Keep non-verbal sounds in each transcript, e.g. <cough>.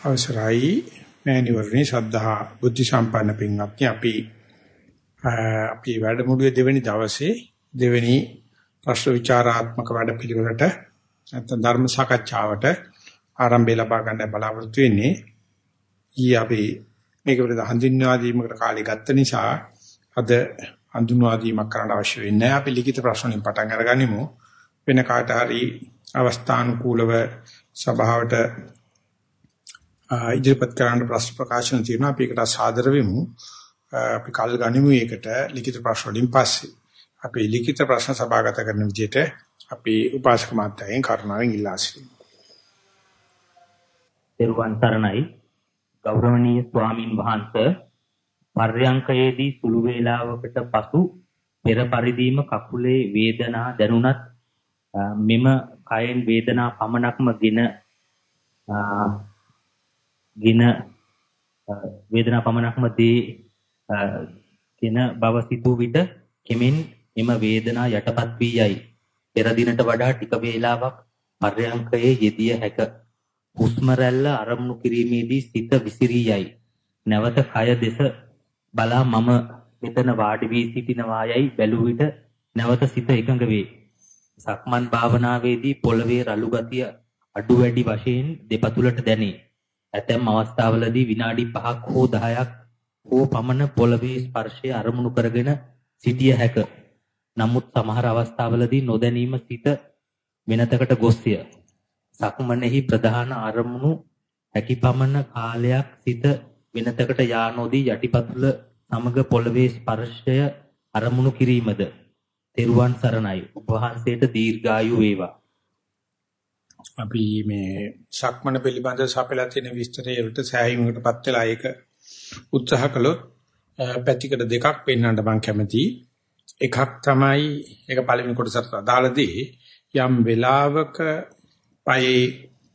අවසරයි මෑණිවරණි ශ්‍රද්ධා බුද්ධ සම්පන්න පින්වත්නි අපි අපි වැඩමුළුවේ දෙවෙනි දවසේ දෙවෙනි ප්‍රශ්න විචාරාත්මක වැඩපිළිවෙලට නැත්නම් ධර්ම සාකච්ඡාවට ආරම්භය ලබා ගන්න බලාපොරොත්තු වෙන්නේ. ඊ අපි මේක පිළිබඳ හඳුන්වා දීමකට කාලය ගත්ත නිසා අද හඳුන්වා දීමක් කරන්න අවශ්‍ය වෙන්නේ නැහැ. අපි ලිඛිත ප්‍රශ්න වලින් පටන් අරගනිමු. වෙන කාට හරි අවස්ථානුකූලව සභාවට ඉදිරිපත් කරන්න ප්‍රශ්න ප්‍රකාශන තියෙනවා. අපි ඒකට සාදර වෙමු. අපි කල් ගනිමු ඒකට ලිඛිත ප්‍රශ්න වලින් පස්සේ. අපි ලිඛිත ප්‍රශ්න සභාගත කරන විදිහට අපි උපාසක මාත්‍යයෙන් කරුණාවෙන් ඉල්ලා සිටිමු. දරුවන් තරණයි ගෞරවනීය ස්වාමින් වහන්සේ පර්යංකයේදී සුළු වේලාවකට පසු පෙර පරිදීම කකුලේ වේදනා දැනුණත් මෙම කයෙන් වේදනා පමණක්ම ගෙන ගින වේදනා පමණක්ම දී කින බව සිතූ විට කෙමෙන් එම වේදනා යටපත් වී යයි. පෙර දිනට වඩා ටික වේලාවක් පර්යංකයේ යෙදිය හැක. හුස්ම රැල්ල අරමුණු කිරීමේදී සිත විසිරී යයි. නැවත කය දෙස බලා මම මෙතන වාඩි වී සිටිනවා යයි බැලුව විට නැවත සිත එකඟ වේ. සක්මන් භාවනාවේදී පොළවේ රළු ගතිය අඩු වැඩි වශයෙන් දෙපතුලට දැනේ. ඇතැම් අවස්ථාවලදී විනාඩි 5ක් හෝ 10ක් හෝ පමණ පොළවේ ස්පර්ශය අරමුණු කරගෙන සිටිය හැක. නමුත් සමහර අවස්ථාවලදී නොදැනීම සිත වෙනතකට ගොස්ය. සක්මනේහි ප්‍රධාන අරමුණු හැකි පමණ කාලයක් සිත වෙනතකට යා නොදී යටිපතුල සමග පොළවේ ස්පර්ශය අරමුණු කිරීමද. තෙරුවන් සරණයි. උපවහන්සේට දීර්ඝායු වේවා. අපි මේ සක්මන පිළිබඳ සපයලා තියෙන විස්තරයට සෑහීමකටපත් වෙලා ඒක උත්සාහ කළොත් පැතිකඩ දෙකක් පෙන්වන්න මම කැමතියි. එකක් තමයි ඒක පළවෙනි කොටසට අදාළදී යම් වෙලාවක පයේ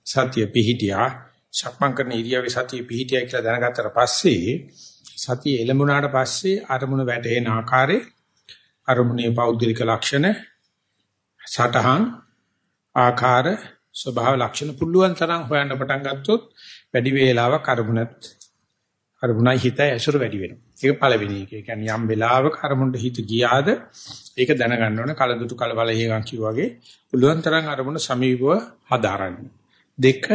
සතිය පිහිටියා සක්මන් කරන ඉරියව්වේ සතිය පිහිටියා කියලා දැනගත්තට පස්සේ සතිය එළඹුණාට පස්සේ අරමුණ වැටෙන ආකාරයේ අරමුණේ පෞද්ගලික ලක්ෂණ සටහන් ආකාර ස්වභාව ලක්ෂණ පුළුවන් තරම් හොයන්න පටන් ගත්තොත් වැඩි වේලාවක් අරමුණත් අරමුණයි හිතයි ඇසුර වැඩි වෙනවා. ඒක පළවෙනි එක. ඒ කියන්නේ යම් වෙලාවක අරමුණට හිත ගියාද ඒක දැනගන්න ඕන කලදුතු කලබල හේගම් කිව්වාගේ පුළුවන් තරම් අරමුණ සමීපව හදාරන්න. දෙක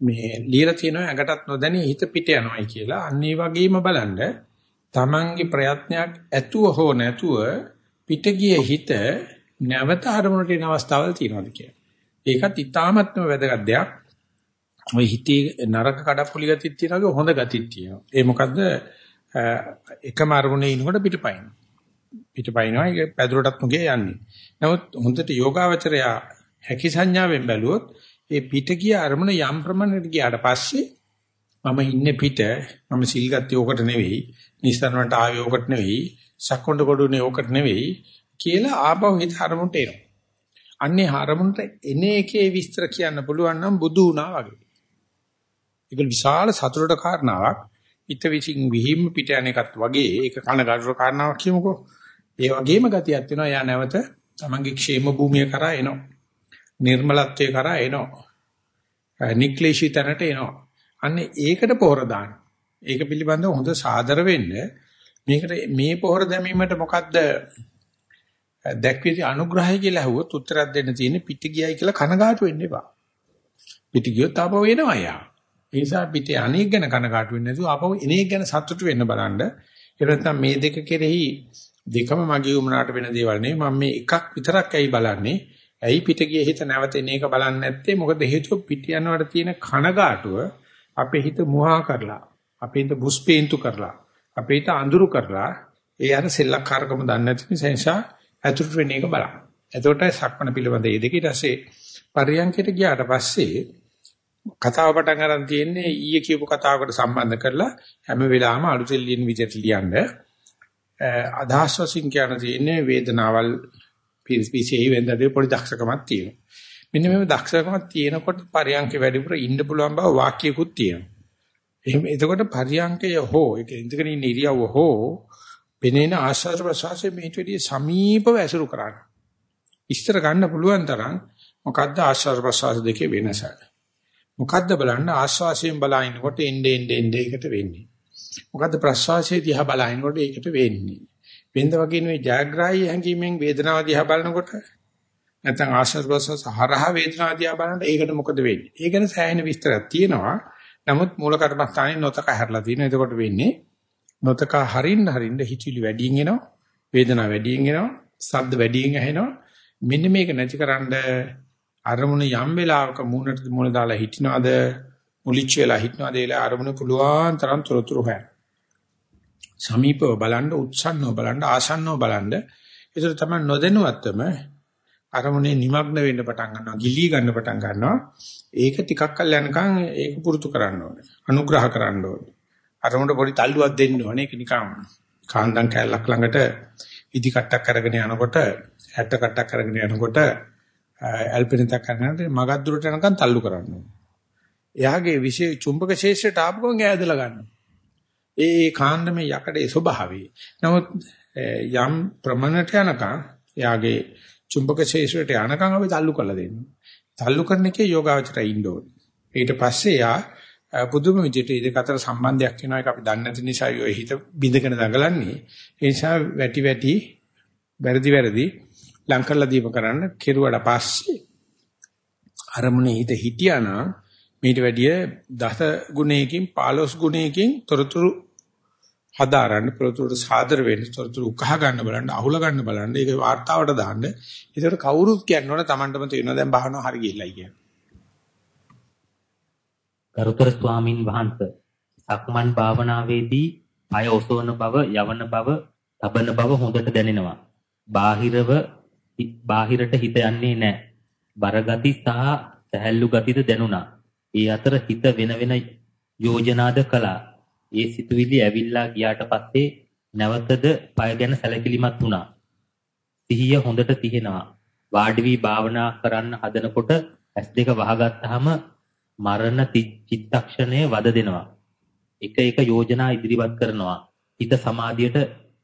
මේ ලියලා තියෙනවා ඇඟටත් නොදැනී හිත පිට යනවායි කියලා. අන්න ඒ වගේම බලන්න තමන්ගේ ප්‍රයත්නයක් ඇතුව හෝ නැතුව පිට ගිය හිත නැවත අරමුණට එන අවස්ථාවල් තියෙනවාද කියලා. ඒකත් ඊටාමත්ම වැදගත් දෙයක්. ඔය හිතේ නරක කඩප්පුලි ගතියක් තියෙනවා හොඳ ගතියක් තියෙනවා. ඒ මොකද්ද එකම අරමුණේ ඉනකොට පිටපයින්. පිටපයින්නවා ඒක පැදුරටත් මුගේ යන්නේ. නමුත් හොඳට යෝගාවචරය හැකි සංඥාවෙන් බැලුවොත් ඒ පිට ගිය අරමුණ යම් ප්‍රමාණයකට ගියාට පස්සේ මම ඉන්නේ පිට මම සිල් ගත්තේ ඕකට නෙවෙයි නිස්සාරණට ආවේ ඕකට නෙවෙයි සක්කොණ්ඩ කොඩුනේ ඕකට නෙවෙයි කියලා ආපහු හිත අරමුණට එනවා. අන්නේ හරමුණට එන එකේ විස්තර කියන්න පුළුවන් නම් බුදු වුණා වගේ. ඒක විශාල සතුටට කාරණාවක්. හිත විසින් විහිම් පිට යන එකත් වගේ ඒක කනගාටුර කාරණාවක් කියමුකෝ. ඒ වගේම ගතියක් වෙනවා. යා නැවත තමන්ගේ ക്ഷേම භූමිය කරා එනවා. නිර්මලත්වයේ කරා එනවා. නික්ලේශී තැනට එනවා. අන්නේ ඒකට පොහොර දාන්න. ඒක පිළිබඳව හොඳ සාදර වෙන්න. මේකට මේ පොහොර දැමීමට මොකද්ද දැක්විති අනුග්‍රහය කියලා ඇහුවොත් උත්තරයක් දෙන්න තියෙන්නේ පිට ගියයි කියලා කනගාටු වෙන්න එපා. පිට ගියොත් ආපහු එනවා යා. ඒ නිසා පිට අනේක ගැන කනගාටු වෙන්නේ නැතුව ආපහු එනේක ගැන සතුටු වෙන්න බලන්න. ඒ නැත්නම් මේ දෙක කෙරෙහි දෙකම මගේ උමනාට වෙන දේවල් නෙවෙයි මම මේ එකක් විතරක් ඇයි බලන්නේ. ඇයි පිට ගියේ හිත නැවත එන එක බලන්නේ නැත්තේ? මොකද හේතුව පිට යනවට තියෙන කනගාටුව අපේ හිත මුවා කරලා, අපේ හිත බුස්පේන්තු කරලා, අපේ හිත අඳුරු කරලා ඒ අර සෙල්ලක්කාරකම දන්නේ නැති නිසා ඇතුළට වෙන එක බලන්න. එතකොට සක්මණ පිළිබඳ ඒ දෙක ඊට පස්සේ පරියන්කයට ගියාට පස්සේ කතාව පටන් ගන්න තියෙන්නේ ඊයේ කියපු කතාවකට සම්බන්ධ කරලා හැම වෙලාවෙම අලුතෙන් ලියන විදිහට ලියන්න. අදහස් වශයෙන් කියන තියෙන්නේ වේදනාවල් පිසිහි වෙන්දේ පොඩි දක්ෂකමක් තියෙනවා. මෙන්න මේ දක්ෂකමක් තියෙනකොට පරියන්කේ වැඩිපුර ඉන්න පුළුවන් බව වාක්‍යයකුත් තියෙනවා. එහෙම එතකොට පරියන්කය හෝ ඒක ඉඳගෙන ඉන්න ඉරියව්ව හෝ පෙනෙන ආස්වාද ප්‍රසවාසයේ මේට වැඩිය සමීපව ඇසුරු කරන්න. ඉස්තර ගන්න පුළුවන් තරම් මොකද්ද ආස්වාද ප්‍රසවාස දෙකේ වෙනස? මොකද්ද බලන්න ආස්වාසයෙන් බලනකොට එnde ende ende එකට වෙන්නේ. මොකද්ද ප්‍රස්වාසයේ දිහා බලනකොට ඒකට වෙන්නේ. වෙනද වගේ නෙවෙයි ජයග්‍රාහී හැඟීමෙන් වේදනාව දිහා බලනකොට නැත්නම් ආශ්‍රව ප්‍රසස් හරහා වේදනාව දිහා බලනකොට ඒකට මොකද වෙන්නේ? ඒ ගැන සෑහෙන විස්තරයක් තියෙනවා. නමුත් මූල කර්මස්ථානේ නොතක හැරලා තියෙනවා. එතකොට වෙන්නේ නොතක හරින්න හරින්න හිතිලි වැඩියෙන් එනවා. වේදනාව වැඩියෙන් එනවා. ශබ්ද වැඩියෙන් ඇහෙනවා. මෙන්න මේක නැතිකරන්න අරමුණ යම් වෙලාවක මූණට මූණ දාලා හිටිනවද මුලිච්ච වෙලා හිටිනවද ඒලා අරමුණ පුළුවන් තරම් තොරතුරු හොයන්න. සමීපව බලන්න උත්සන්නව බලන්න ආසන්නව බලන්න ඒතර තමයි නොදැනුවත්වම අරමුණේ নিমগ্ন වෙන්න පටන් ගන්නවා ගිලී ගන්න පටන් ගන්නවා ඒක ටිකක් කල් යනකම් ඒක පුරුදු කරන්න ඕනේ අනුග්‍රහ කරන්න ඕනේ අරමුණට පොඩි තල්ලුවක් දෙන්න ඕනේ ඒක නිකන් කාන්දම් කැලක් ළඟට ඉදි කට්ටක් කරගෙන යනකොට හැට කට්ටක් කරගෙන යනකොට ඇල්පිනිතක් කරනකොට මගක් දුරට යනකම් තල්ලු කරන්න ඕනේ එයාගේ විශේෂ චුම්බක ශේෂ්ත්‍රයට ආපු ගමන් ඇදලා ගන්නවා ඒ කාන්දමේ යකඩේ ස්වභාවය. නමුත් යම් ප්‍රමණයට යනකම් යාගේ චුම්බක ශේෂයට යනකම් අපි තල්ලු කරලා දෙන්න. තල්ලු කරන එකේ යෝගාවචරය ඉන්න ඕනේ. ඊට පස්සේ යා පුදුම විදිහට ඉදක අතර සම්බන්ධයක් වෙනවා ඒක අපි දන්නේ නැති නිසා ඔය හිත බිඳගෙන දඟලන්නේ. ඒ නිසා වැටි වැටි වැරදි වැරදි ලං කරලා දීප කරන්න කෙරුවට පස්සේ අරමුණේ හිත හිටියානම් මීට වැඩිය දස ගුණයකින් 15 ගුණයකින් තොරතුරු හදාරන්න තොරතුරු සාදර වෙන්න තොරතුරු උකහා ගන්න බලන්න අහුල ගන්න බලන්න ඒක වார்த்தාවට දාන්න. ඒකට කවුරුත් කියනවනේ Tamanටම තේරෙනවා දැන් බහනවා හරි ගිහිල්ලයි කියන්නේ. ගරුතර ස්වාමින් වහන්සේ සක්මන් භාවනාවේදී අය ඔසවන බව යවන බව තබන බව හොඳට දැනෙනවා බාහිරව බාහිරට හිත යන්නේ නැහැ බරගති සහ සැහැල්ලු ගතිද දැනුණා ඒ අතර හිත වෙන වෙන යෝජනාද කළා ඒ සිතුවිලි ඇවිල්ලා ගියාට පස්සේ නැවතද පය ගැන සැලකිලිමත් වුණා. සිහිය හොඳට තියෙනවා. වාඩි වී භාවනා කරන්න හදනකොට ඇස් දෙක වහගත්තාම මරණ චිත්තක්ෂණය වද දෙනවා. එක එක යෝජනා ඉදිරිපත් කරනවා. හිත සමාධියට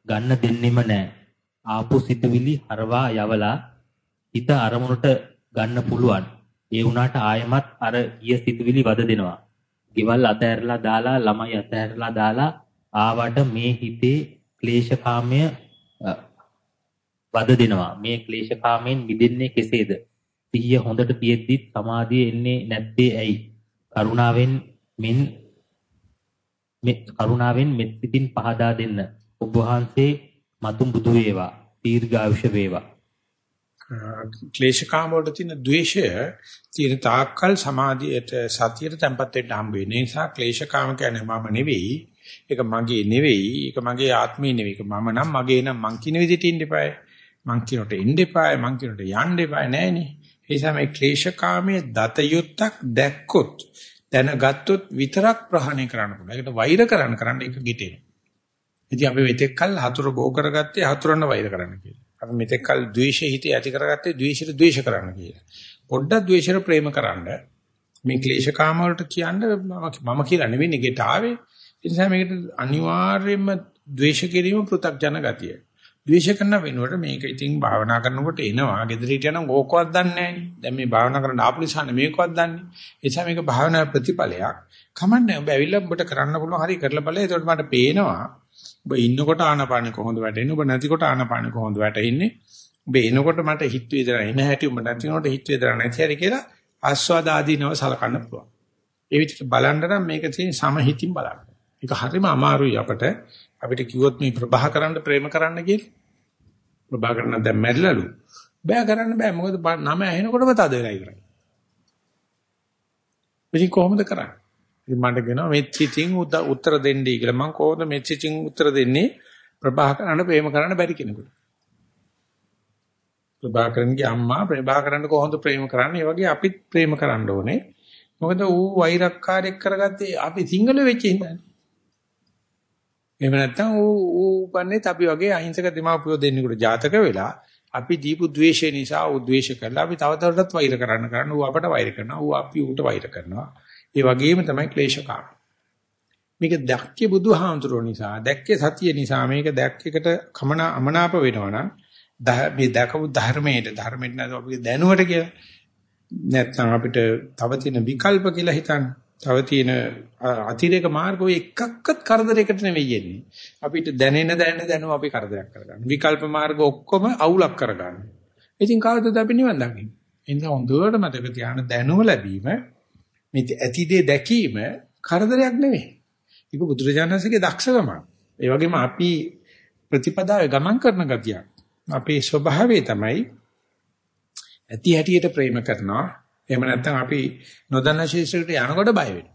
ගන්න දෙන්නෙම නැහැ. ආපු සිතුවිලි හරවා යවලා හිත අරමුණට ගන්න පුළුවන්. ඒ වුණාට ආයමත් අර ගිය සිතුවිලි වද දෙනවා. ගෙවල් අතහැරලා දාලා ළමයි අතහැරලා දාලා ආවට මේ හිතේ ක්ලේශකාමය වද දෙනවා. මේ ක්ලේශකාමයෙන් මිදෙන්නේ කෙසේද? සිහිය හොඳට තියෙද්දිත් සමාධිය එන්නේ නැත්තේ ඇයි? කරුණාවෙන් මෙන් මේ කරුණාවෙන් මෙත් සිතින් පහදා දෙන්න. ඔබ වහන්සේ මතුම් බුදු වේවා. දීර්ඝායුෂ වේවා. ක්ලේශකාම වලට තියෙන द्वේෂය තියෙන තාක්කල් සමාධියට සතියට තැම්පත් වෙන්න හම්බ වෙන නිසා ක්ලේශකාම කියන්නේ මම නෙවෙයි ඒක මගේ නෙවෙයි ඒක මගේ ආත්මේ නෙවෙයි ඒක මම නම් මගේ නම් මං කියන විදිහට ඉන්න එපායි මං කියනට එන්න එපායි මං කියනට යන්න එපායි නෑනේ ඒ නිසා මේ ක්ලේශකාමයේ දත යුත්තක් දැක්කොත් දැනගත්තොත් විතරක් ප්‍රහාණය කරන්න පුළුවන් ඒකට වෛර කරන්න කරන්න ඒක ගිටෙනවා ඉතින් අපි මෙතෙක් කල් හතුරු බෝ කරගත්තේ හතුරන්න වෛර කරන්න කියලා අපි මෙතෙක් කල ද්වේෂය හිතේ ඇති කරගත්තේ ද්වේෂයට ද්වේෂ කරන්න කියලා. පොඩ්ඩක් ද්වේෂයට ප්‍රේම කරන්න. මේ ක්ලේශ කාම වලට කියන්නේ මම කියලා නෙවෙයි නෙගෙට ආවේ. ඒ නිසා මේකට අනිවාර්යයෙන්ම ද්වේෂ කිරීම පෘථග්ජන ගතිය. ද්වේෂ කරන වෙනුවට මේක ඉතින් භාවනා කරනකොට එනවා. ගෙදරට යන ඕකවත් දන්නේ නැහැ දැන් මේ භාවනා කරන්න ආපු නිසා මේකවත් දන්නේ. ඒ නිසා මේක භාවනා ප්‍රතිඵලයක්. කමන්නේ ඔබ ඇවිල්ලා ඔබට කරන්න පුළුවන් හරි කරලා බලලා එතකොට මට පේනවා ඔබ ඉන්නකොට ආනාපානෙ කොහොමද වැටෙන්නේ? ඔබ නැතිකොට ආනාපානෙ කොහොමද වැටෙන්නේ? ඔබ එනකොට මට හිත වේදනා එන හැටි ඔබ නැතිනකොට හිත වේදනා නැති හැටි කියලා ආස්වාද ආදීනව සලකන්න පුළුවන්. ඒ විදිහට බලන්න නම් මේක තියෙන සමහිතින් බලන්න. ඒක හරිම අමාරුයි අපට. අපිට කිව්වොත් මේ ප්‍රභා කරන්න ප්‍රේම කරන්න කියලා. ප්‍රභා කරන්න දැන් මැරිලාලු. බෑ කරන්න බෑ. මොකද නම ඇහෙනකොටම තද වෙලා ඉවරයි. ඉතින් කොහොමද කරන්නේ? ඉතින් මට කියනවා මෙත් සිතින් උත්තර දෙන්නයි කියලා. මම කොහොමද මෙත් සිතින් උත්තර දෙන්නේ? ප්‍රභාකරන්න ප්‍රේම කරන්න බැරි කෙනෙකුට. ප්‍රභාකරන්ගේ අම්මා ප්‍රභාකරන්න කොහොමද ප්‍රේම කරන්නේ? ඒ වගේ අපිත් ප්‍රේම කරන්න ඕනේ. මොකද ඌ වෛරක්කාරයක් කරගත්තේ අපි සිංහල වෙච්ච හින්දානේ. එහෙම නැත්නම් ඌ ඌ උපන්නේ අපි වගේ අහිංසක දෙමාපියෝ දෙන්නෙකුට ජාතක වෙලා අපි දීපු ද්වේෂය නිසා ඌ ද්වේෂ කරලා අපි තව තවටත් වෛර කරන්න කරන ඌ අපට වෛර කරනවා ඌ අපි ඌට වෛර කරනවා ඒ වගේම තමයි ක්ලේශකාම. මේක දැක්කේ බුදුහාමුදුරුවෝ නිසා, දැක්කේ සතිය නිසා මේක දැක්කේකට කමන අමනාප වෙනවනම් මේ දැකපු ධර්මයේ ධර්මෙට නැත්නම් අපේ දැනුවට කියලා නැත්නම් අපිට තව තියෙන විකල්ප කියලා හිතන්න. තව තියෙන අතිරේක මාර්ග ඔය එකක්වත් කරදරයකට නෙවෙයි යන්නේ. අපිට දැනෙන දැනෙන දැනුම අපි කරදරයක් කරගන්න. විකල්ප මාර්ග ඔක්කොම අවුලක් කරගන්න. ඉතින් කවදද අපි නිවන් දකින්නේ? එනිසා හොඳට මතක තියාගන්න දැනුම ලැබීම මේ ඇතිදේ දැකීම කරදරයක් නෙවෙයි. ඒක බුදුරජාණන්සේගේ දක්ෂකම. ඒ වගේම අපි ප්‍රතිපදාවේ ගමන් කරන ගතියක්. අපේ ස්වභාවය තමයි ඇති හැටියට ප්‍රේම කරනවා. එහෙම නැත්නම් අපි නොදන්න ශීර්ෂයකට යනකොට බය වෙනවා.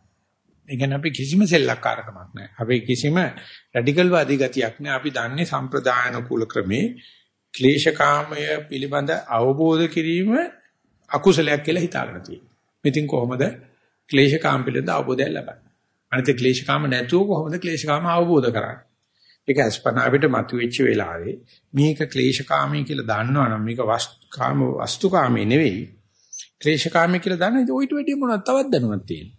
ඒ කියන්නේ අපි කිසිම සෙල්ලක්කාරකමක් නැහැ. අපි කිසිම රැඩිකල් වාදී ගතියක් නැහැ. අපි දන්නේ සම්ප්‍රදායන කුල ක්‍රමේ ක්ලේශකාමය පිළිබඳ අවබෝධ කිරීම අකුසලයක් කියලා හිතාගෙන තියෙනවා. ඉතින් කොහොමද ක්ලේශකාම පිළිබඳ අවබෝධය ලබන්නේ? අනිත් ක්ලේශකාම නැතුව කොහොමද ක්ලේශකාම අවබෝධ කරන්නේ? ඒක අස්පන අපිට මතුවෙච්ච වෙලාවේ මේක ක්ලේශකාමී කියලා දන්නවනම් මේක වස්තුකාම වස්තුකාමී නෙවෙයි ක්ලේශකාමී කියලා දන්න ඉතින් ඔයිට වැඩිය මොනවද තවත් දැනුවක් තියෙනවා.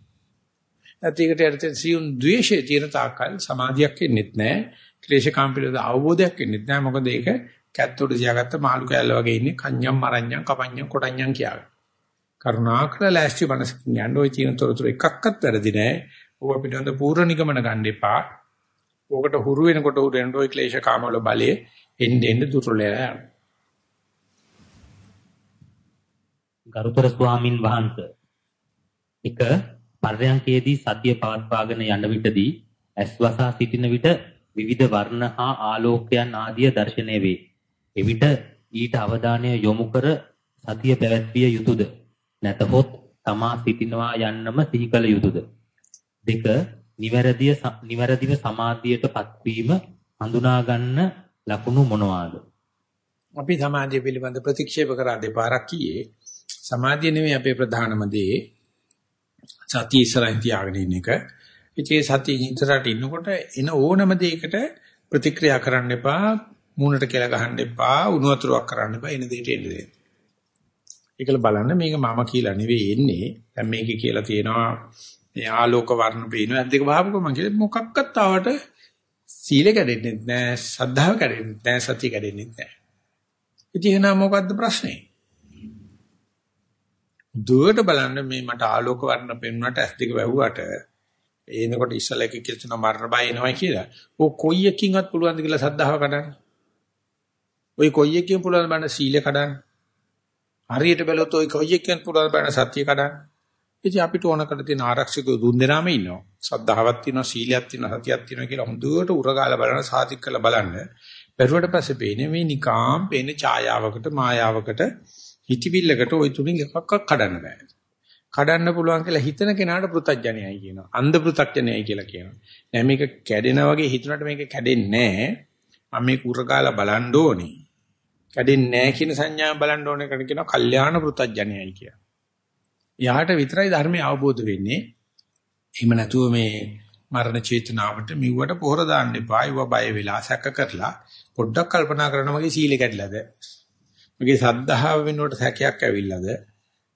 නැත්නම් ඒකට යටතේ සියුම් ද්වේෂයේ තියෙන තාක්කල් සමාධියක් එන්නේත් නැහැ. ක්ලේශකාම පිළිබඳ අවබෝධයක් එන්නේත් නැහැ. මොකද ඒක කැත්තොට තියාගත්ත මාළු කෑල්ල වගේ ඉන්නේ කන්‍යම් මරඤ්ඤම් කපඤ්ඤම් කොටඤ්ඤම් කියාගෙන. කරුණාකර ලෑස්ති මනසකින් යන්න ওই තියෙන තොරතුරු එකක්වත් වැරදි නෑ. ඕක පිටවෙන්ද පූර්ව නිගමන ගන්න එපා. ඕකට හුරු වෙනකොට හුරු වෙනකොට ওই ක්ලේශ කාමවල බලයේ එන්න එන්න දුර්වලලා යනවා. ගරුතර ස්වාමින් වහන්සේ එක පර්යංකයේදී සතිය පවත්වාගෙන යන විටදී ඇස්වසා සිටින විට විවිධ වර්ණ හා ආලෝකයන් ආදිය දැర్శණය වේ. එවිට ඊට අවධානය යොමු කර සතිය පැවැත්විය යුතුයද? නැතහොත් තමා සිටිනවා යන්නම සිහි කළ යුතුයද? දෙක නිවැරදිව නිවැරදිව සමාධියටපත් වීම හඳුනා ගන්න ලකුණු මොනවාද? අපි සමාධිය පිළිබඳ ප්‍රතික්ෂේප කරා දෙපාරක් කීයේ සමාධිය නෙමෙයි අපේ ප්‍රධානම දේ සතිය ඉස්සරහින් තියාගෙන ඉන්න එක. ඉතින් සතිය ඉස්සරහට ඉන්නකොට එන ඕනම දෙයකට ප්‍රතික්‍රියා කරන්න එපා, මූණට කියලා ගහන්න එපා, උණු වතුරක් කරන්න එපා, එන දෙයට එන්න දෙන්න. ඒකල බලන්න මේක මම කියලා නෙවෙයි එන්නේ. දැන් මේකේ කියලා තියෙනවා මේ ආලෝක වර්ණ පේනවා. ඇද්දක වහපුවම මම කියලා මොකක්වත් ආවට සීල කැඩෙන්නේ නැහැ, සද්ධාව කැඩෙන්නේ නැහැ, සතිය කැඩෙන්නේ නැහැ. ඉතින් එහෙනම් මොකද්ද ප්‍රශ්නේ? දුවට බලන්න මේ මට ආලෝක වර්ණ පෙන්වන්නට ඇස් දෙක වැහුවට එනකොට ඉස්සල එක කියලා තුන මරණ බය එනවා කියලා. ඔය කොයි එකකින්වත් පුළුවන්ද කියලා සද්ධාව කඩන්න? ඔය කොයි එකකින් පුළුවන්ද බන්න සීල කඩන්න? හරියට බැලුවොත් ඔය කොයි එකකින් පුළුවන්ද බන්න සත්‍ය කඩන්න? ඉතින් අපිට ඕන කර තියෙන ආරක්ෂක දුන් දෙනාම ඉන්නවා. සද්ධාවක් තියෙනවා, සීලයක් තියෙනවා, සතියක් තියෙනවා කියලා හොඳට උරගාලා බලන සාතික් කරලා බලන්න. බැලුවට පස්සේ පේන්නේ මේ නිකාම් පේන ඡායාවකට, මායාවකට හිතවිල්ලකට ওই තුنين එකක්වත් කඩන්න බෑ. කඩන්න පුළුවන් කියලා හිතන කෙනාට පෘතජ්ජනයයි කියනවා. අන්ධ පෘතජ්ජනයයි කියලා කියනවා. නෑ මේක කැඩෙනා වගේ හිතුණට මේක කැඩෙන්නේ නෑ. මම මේක උරගාලා බලන්න ඕනේ. කැඩෙන්නේ නෑ කියන සංඥාව බලන්න ඕනේ කියන කෙනා කල්යාණ පෘතජ්ජනයයි කියනවා. යහට විතරයි ධර්මය අවබෝධ වෙන්නේ. එහෙම නැතුව මේ මරණ චේතනාවට මෙව්වට පොහොර දාන්න එපා. ඒව බය වෙලා සැක කරලා පොඩ්ඩක් කල්පනා කරන වගේ සීලෙ කැඩලාද? මගේ සද්ධාව වෙනුවට සැකයක් ඇවිල්ලාද?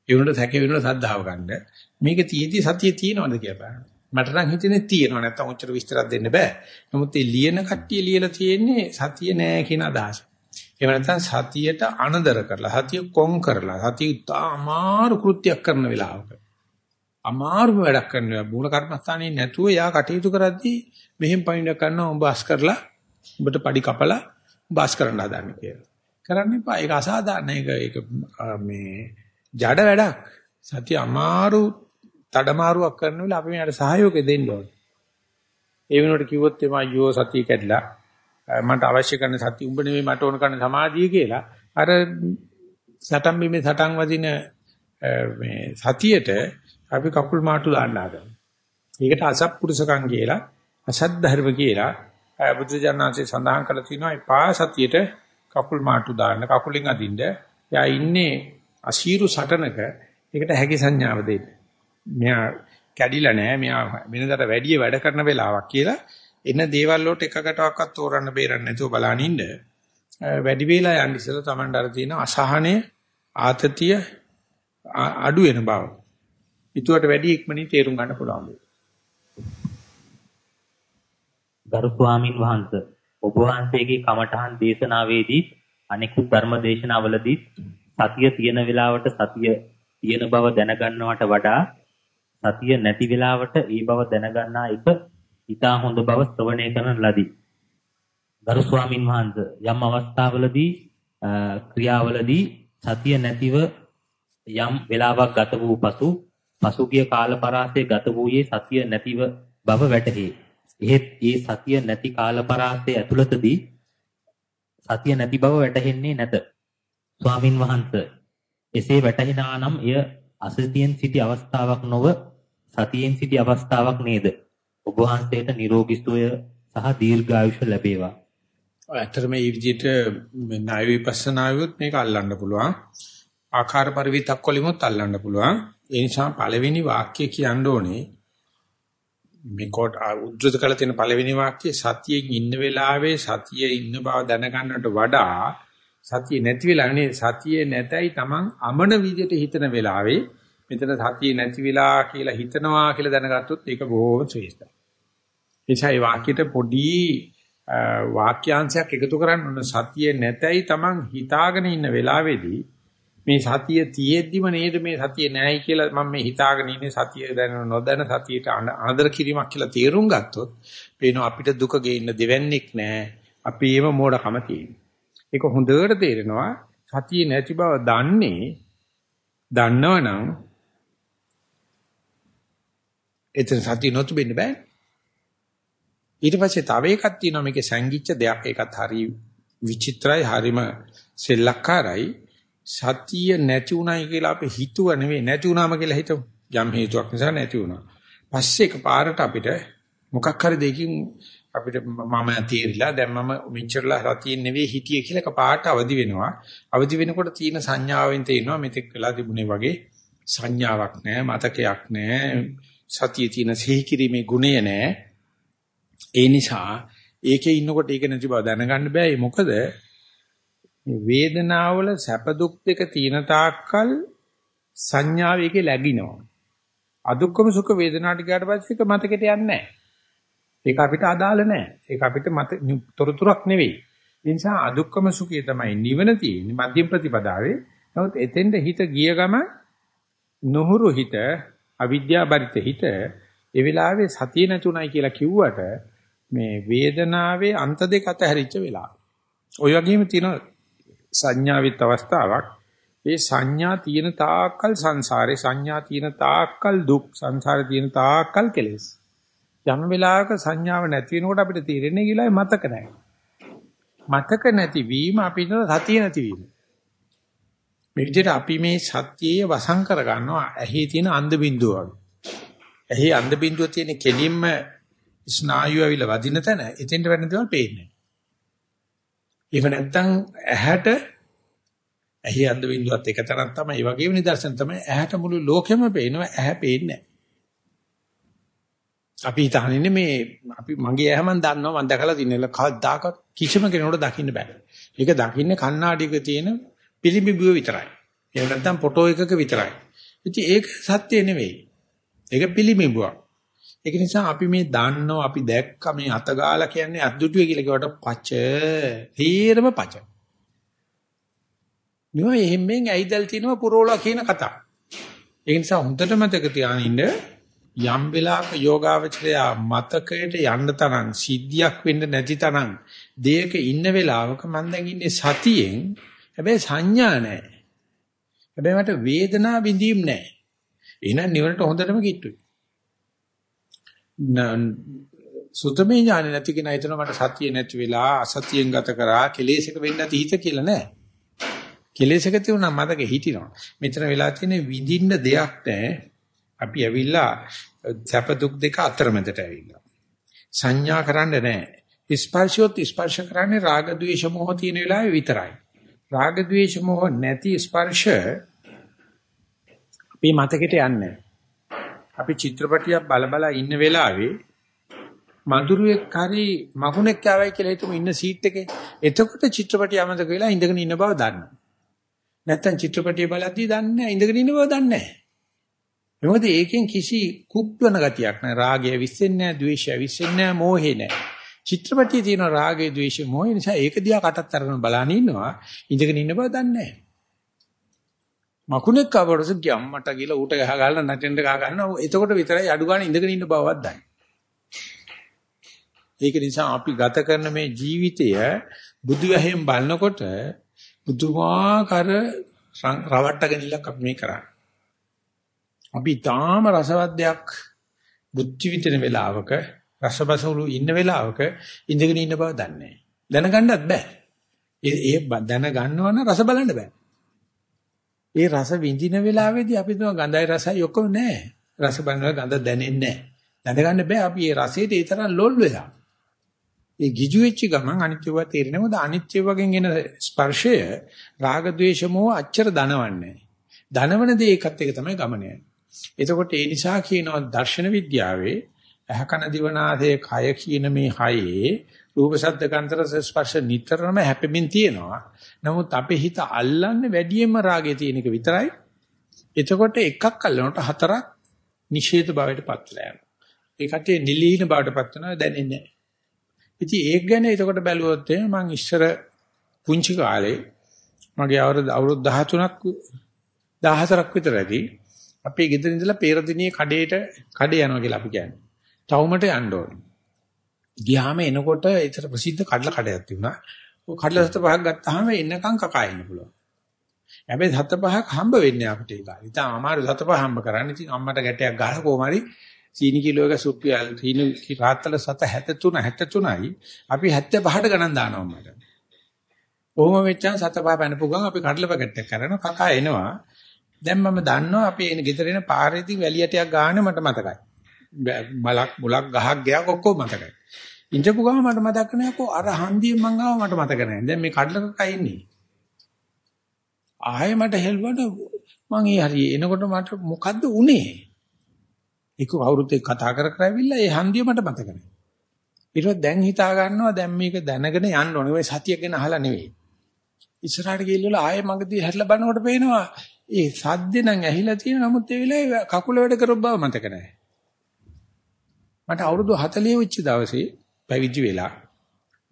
ඒ වෙනුවට සැක වෙනුවට සද්ධාව ගන්න. මේක තියෙදි සතිය තියෙනවද කියලා බලන්න. මට නම් හිතෙන්නේ තියෙනව නැත්තම් උච්චර විස්තරයක් දෙන්න බෑ. නමුත් මේ ලියන කට්ටිය ලියලා තියෙන්නේ සතිය නෑ කියන අදහස. එහෙම නැත්නම් සතියට අනදර කරලා සතිය කොන් කරලා සතිය අමාරු කෘත්‍යයක් කරන වෙලාවක අමාරුම වැඩක් කරනවා මූල කර්මස්ථානේ නැතුව යා කටයුතු කරද්දී මෙහෙම පයින්ඩ කරනවා උඹ අස් කරලා උඹට padi කපලා උඹ අස් කරන්න හදන්නේ කියලා. කරන්න එපා. ඒක අසාධාරණ. ඒක ඒක මේ ජඩ වැඩක්. සතිය අමාරු තඩමාරුවක් කරන වෙලාව අපි මෙයාට සහයෝගය දෙන්න ඕනේ. ඒ වෙනකොට කිව්වොත් එමා අයියෝ සතිය කැඩලා මට අවශ්‍ය කරන සතිය උඹ නෙමෙයි මට ඕන කරන සමාධිය කියලා අර සටන් බිමේ සටන් වදින මේ සතියට අපි කකුල් මාට්ටු දාන්න හදනවා. ඒකට අසත්පුරුෂකම් කියලා අසත් ධර්ම කියලා බුදුජානනාංශේ සඳහන් කරලා තිනවා පා සතියට කකුල් මාට්ටු දාන්න කකුලෙන් අදින්න එයා ඉන්නේ අශීරු සටනක ඒකට හැකි සංඥාව දෙන්න. මෙයා කැඩිලා නැහැ මෙයා වෙනදට වැඩි වැඩ කරන වෙලාවක් කියලා එන දේවල් වලට එකකටවත් තෝරන්න බේරන්න නැතුව බලන් ඉන්න වැඩි වේලා යන්න ඉස්සෙල්ලා Taman අර තියෙන අසහනය ආතතිය අඩු වෙන බව. ඊටුවට වැඩි ඉක්මනින් තේරුම් ගන්න පුළුවන්. ගරු ස්වාමින් වහන්සේ ඔබ වහන්සේගේ කමඨහන් දේශනාවේදී අනෙකුත් ධර්ම දේශනාවලදී සතිය තියෙන වෙලාවට සතිය තියෙන බව දැනගන්නවට වඩා සතිය නැති වෙලාවට ඒ බව දැනගන්නා එක ඊටා හොඳ බව ශ්‍රවණය කරන ලදී. ගරු ස්වාමින් වහන්සේ යම් අවස්ථාවලදී ක්‍රියාවලදී සතිය නැතිව යම් වෙලාවක් ගත වූ පසු පසුගිය කාල පරාසයේ ගත වූයේ සතිය නැතිව බව වැටහි. එහෙත් ඒ සතිය නැති කාල පරාසයේ ඇතුළතදී සතිය නැති බව වැටහෙන්නේ නැත. ස්වාමින් වහන්සේ එසේ වැටහිනා නම් එය අසතියෙන් සිටි අවස්ථාවක් නොව සතියෙන් සිටි අවස්ථාවක් නේද? ඔබ වහන්සේට නිරෝගී සුවය සහ දීර්ඝායුෂ ලැබේවා. ඇත්තටම මේ විදිහට ණය විපස්සනාවෙත් මේක අල්ලන්න පුළුවන්. ආකාර පරිවිතක් වලිමුත් අල්ලන්න පුළුවන්. ඒ නිසා පළවෙනි වාක්‍ය කියන්න ඕනේ මේ කොට උද්දෘත කළ තියෙන පළවෙනි වාක්‍යයේ සතියෙන් ඉන්න වෙලාවේ සතියේ ඉන්න බව දැනගන්නට වඩා සතිය නැති වෙලානේ සතිය නැතයි Taman අමන විදිහට හිතන වෙලාවේ මෙතන සතිය නැති වෙලා කියලා හිතනවා කියලා දැනගත්තොත් ඒක බොහොම ශ්‍රේෂ්ඨයි. එනිසා මේ වාක්‍යයට පොඩි වාක්‍යාංශයක් එකතු කරන්න ඕන සතිය නැතයි Taman හිතාගෙන ඉන්න වෙලාවේදී මේ සතිය තියෙද්දිම නේද මේ සතිය නැහැයි කියලා මම මේ හිතාගෙන ඉන්නේ සතිය දැන නොදැන සතියට අනදර කිරීමක් කියලා තේරුම් ගත්තොත් පේනවා අපිට දුක ගේන්න දෙවන්නේක් නැහැ. අපේම මෝඩකම තියෙනවා. ඒක හොඳට තේරෙනවා. සතිය නැති බව දන්නේ දන්නවනම් එතන සතිය නොතු වෙන්න බෑ. ඊට පස්සේ තව එකක් තියෙනවා. මේකේ සංගීච්ඡ දෙයක්. ඒකත් හරි විචිත්‍රයි හරිම සෙල්ලක්කාරයි. සතිය නැති උනායි කියලා අපි හිතුව නෙවෙයි නැති උනාම කියලා හිතමු. යම් හේතුවක් නිසා නැති වුණා. පස්සේ එකපාරට අපිට මොකක් හරි දෙකින් අපිට මම තීරිලා දැන් මම මෙච්චරලා සතියෙන් නෙවෙයි හිටියේ කියලා එකපාරට අවදි වෙනවා. අවදි වෙනකොට තියෙන සංඥාවෙන් තේරෙනවා මෙතෙක් වෙලා තිබුණේ වගේ සංඥාවක් නැහැ, මතකයක් නැහැ, සතියේ තියෙන සිහි කිරීමේ ගුණය නැහැ. ඒ නිසා ඒකේ ඉන්නකොට ඒක නැති බව දැනගන්න බෑ. මොකද මේ වේදනාවල සැප දුක් දෙක තියෙන තාක්කල් සංඥාව එකේ läගිනවා. අදුක්කම සුඛ වේදනාට ගියාට පස්සේ ඒක මතකෙට යන්නේ නැහැ. ඒක අපිට අදාළ නැහැ. ඒක අපිට මත තොරතුරක් නෙවෙයි. ඒ නිසා අදුක්කම සුඛය තමයි නිවන තියෙන්නේ මධ්‍යම ප්‍රතිපදාවේ. නමුත් එතෙන්ද හිත ගිය ගම නොහුරු හිත අවිද්‍යා බරිත හිත ඒ වෙලාවේ සතිය නැතුණයි කියලා කිව්වට මේ වේදනාවේ අන්ත දෙක අතහැරිච්ච වෙලාව. ওই වගේම තියෙන සංඥාවිත අවස්ථාවක්. ඒ සංඥා තියෙන තාක්කල් සංසාරේ සංඥා තියෙන තාක්කල් දුක් සංසාරේ තියෙන තාක්කල් කෙලෙස්. යම් වෙලාවක සංඥාව නැති වෙනකොට අපිට තේරෙන්නේ කියලා මතක නැහැ. මතක නැතිවීම අපිට සතිය නැතිවීම. මේ විදිහට අපි මේ සත්‍යයේ වසං කර ගන්නවා ඇහි තියෙන අන්ධ බින්දුව වගේ. ඇහි අන්ධ බින්දුව තියෙන කෙලින්ම ස්නායු ඇවිල්ලා වදින තැන එතෙන්ට වෙන දේවල් පේන්නේ එහෙම නැත්නම් ඇහැට ඇහි අන්ධ බින්දුවත් එක තරක් තමයි. ඒ වගේම නිදර්ශන තමයි ඇහැට මුළු ලෝකෙම පේනවා ඇහැ පේන්නේ අපි හිතන්නේ මේ අපි මගේ ඇහැ මන් දන්නවා මන් දැකලා තින්නේ කවදාක කිසිම කෙනෙකුට දකින්න බෑ. ඒක දකින්නේ කණ්ණාඩියක තියෙන පිළිඹුව විතරයි. එහෙම නැත්නම් ෆොටෝ එකක විතරයි. ඉතින් ඒක සත්‍ය නෙවෙයි. ඒක පිළිඹුවක්. ඒක නිසා අපි මේ දන්නෝ අපි දැක්ක මේ අතගාලා කියන්නේ අද්දුටුවේ කියලා කියවට පච තීරම පච. නිවා එහෙම්ෙන් ඇයිදල් තිනවා පුරෝලා කියන කතාව. ඒ නිසා හොඳට මතක තියාගන්න යම් වෙලාවක යෝගාවචරය මතකයට යන්න තරම් සිද්ධියක් වෙන්න නැති තරම් දෙයක ඉන්න වෙලාවක මම දැන් ඉන්නේ සතියෙන් හැබැයි සංඥා නැහැ. හැබැයි මට වේදනා විඳීම් නැහැ. එහෙනම් නිවනට හොඳටම කිට්ටුයි. සුතමේ ඥානෙ නැති කෙනා හිතන මට සතිය නැති වෙලා අසතියෙන් ගත කරා කෙලෙසක වෙන්න නැති හිත කියලා නෑ. කෙලෙසක තියුණා මතක හිටිනවා. මෙතන වෙලා තියෙන්නේ විඳින්න දෙයක් නෑ. අපි ඇවිල්ලා සැප දුක් දෙක අතරමැදට ඇවිල්ලා. සංඥා කරන්න නෑ. ස්පර්ශයොත් ස්පර්ශ කරන්නේ රාග ద్వේෂ මොහ තියෙන වෙලාවේ විතරයි. රාග ద్వේෂ මොහ නැති ස්පර්ශ අපේ මතකෙට යන්නේ නෑ. අපි චිත්‍රපටියක් බල බල ඉන්න වෙලාවේ මధుරෙක් හරි මගුණෙක් ආවයි කියලා හිතමු ඉන්න සීට් එකේ. එතකොට චිත්‍රපටිය අමතක වෙලා ඉඳගෙන ඉන්න බව දන්නවා. නැත්තම් චිත්‍රපටිය බලද්දී දන්නේ නැහැ ඉඳගෙන ඉන්න බව දන්නේ නැහැ. මොකද ඒකෙන් කිසි කුප්පවන ගතියක් නැහැ. රාගය විශ්ෙන්නේ නැහැ, ද්වේෂය විශ්ෙන්නේ නැහැ, මෝහේ නැහැ. චිත්‍රපටියේ තියෙන රාගය, ද්වේෂය, මෝහය නිසා ඒක දිහා කටත් අරගෙන බලන ඉන්නවා. ඉඳගෙන ඉන්න බව දන්නේ නැහැ. මකුණෙක් කවරස ගියම්මට ගිහලා ඌට ගහ ගන්න නැටෙන්න ගහ ගන්නවා. එතකොට විතරයි අඩු ගන්න ඉඳගෙන ඉන්න බවවත් දන්නේ. ඒක නිසා අපි ගත කරන මේ ජීවිතය බුදු වැහෙන් බලනකොට බුදුමාකාර රවට්ටගෙන ඉලක් අපි මේ කරන්නේ. අපි තාම රසවත් දෙයක් බුද්ධි විදින වෙලාවක රසබසවලු ඉන්න වෙලාවක ඉඳගෙන ඉන්න බව දන්නේ දැනගන්නත් බෑ. ඒ ඒ දැනගන්නවනම් රස බලන්න බෑ. ඒ රස විඳින වෙලාවේදී අපි තුන ගඳයි රසයි ඔක්කොම නෑ. රස බලනවා ගඳ දැනෙන්නේ නෑ. දැනගන්න බෑ අපි ඒ රසයට ඒ තරම් ලොල් වෙලා. ඒ ගිජු වෙච්ච ගමන් අනිත්‍යව තේරෙන්නේ මොකද අනිත්‍ය වගේ එන ස්පර්ශය රාග ద్వේෂ මොහ අච්චර දනවන්නේ. දනවන දේ එකත් එක තමයි ගමන යන්නේ. එතකොට ඒ නිසා කියනවා දර්ශන විද්‍යාවේ ඇහකන දිවනාසය කය කියන මේ හයේ රූප ශබ්ද ගන්ධ රස ස්පර්ශ නිතරම හැපෙමින් තියෙනවා. නමුත් අපේ හිත අල්ලන්නේ වැඩියෙන්ම රාගයේ තියෙන එක විතරයි. එතකොට එකක් අල්ලනකොට හතරක් නිෂේධ භාවයට පත් වෙලා යනවා. ඒකට නිලීන භාවයට පත් වෙනවා දැනෙන්නේ නැහැ. ඉතින් ඒක ගැන එතකොට බැලුවොත් මම ඉස්සර පුංචි කාලේ මගේ අවුරුදු අවුරුදු 13ක් 14ක් විතර ඇති අපේ ගෙදර ඉඳලා පෙරදිනියේ කඩේට කඩේ යනවා කියලා අපි කියන්නේ. ටවුමට යන්න ඕනේ. ගියාම එනකොට ඒතර ප්‍රසිද්ධ කඩලා කඩයක් තිබුණා. ඔය කඩලා සත පහක් ගත්තාම එන්නකම් කකා ඉන්න පුළුවන්. හැබැයි සත පහක් හම්බ වෙන්නේ අපිට ඒ කාලේ. ඉතින් අමාරු සත පහ හම්බ කරන්න. ඉතින් අම්මට ගැටයක් ගහලා කොහොම හරි සීනි කිලෝ එක සුප්පියල් සීනි රාත්තල සත 73 73යි අපි 75ට ගණන් දානවා මට. කොහොම වෙච්චාම සත පහ පැනපු ගමන් අපි කඩලා පැකට් එක කරනවා කකා එනවා. දැන් මම දන්නවා අපි එන ගෙදර එන පාරේදී වැලියටයක් ගන්න මට මතකයි. මලක් මුලක් ගහක් ගයක් ඔක්කොම මතකයි. ඉඳපු ගම මට මතක නැහැ කො අර හන්දියෙන් මං ආව මට මතක නැහැ. දැන් මේ කඩලක ඉන්නේ. ආයෙ මට හෙල්වට මං ඒ හරි එනකොට මට මොකද්ද උනේ? ඒක අවුරුද්දේ කතා කර කර ඇවිල්ලා ඒ හන්දිය මට මතක නැහැ. ඊට දැන් හිතා ගන්නවා දැන් මේක දැනගෙන යන්න ඕනේ. ඔය සතිය ගැන අහලා නෙවෙයි. ඉස්සරහට ගිහිල්ලා ආයෙ මගදී හැරිලා බලනකොට පේනවා ඒ සද්දේ නම් ඇහිලා තියෙන නමුත් ඒ වෙලාවේ කකුල වැඩ කරව බව මතක නැහැ. මට අවුරුදු 40 වෙච්ච දවසේ පැවිදි වෙලා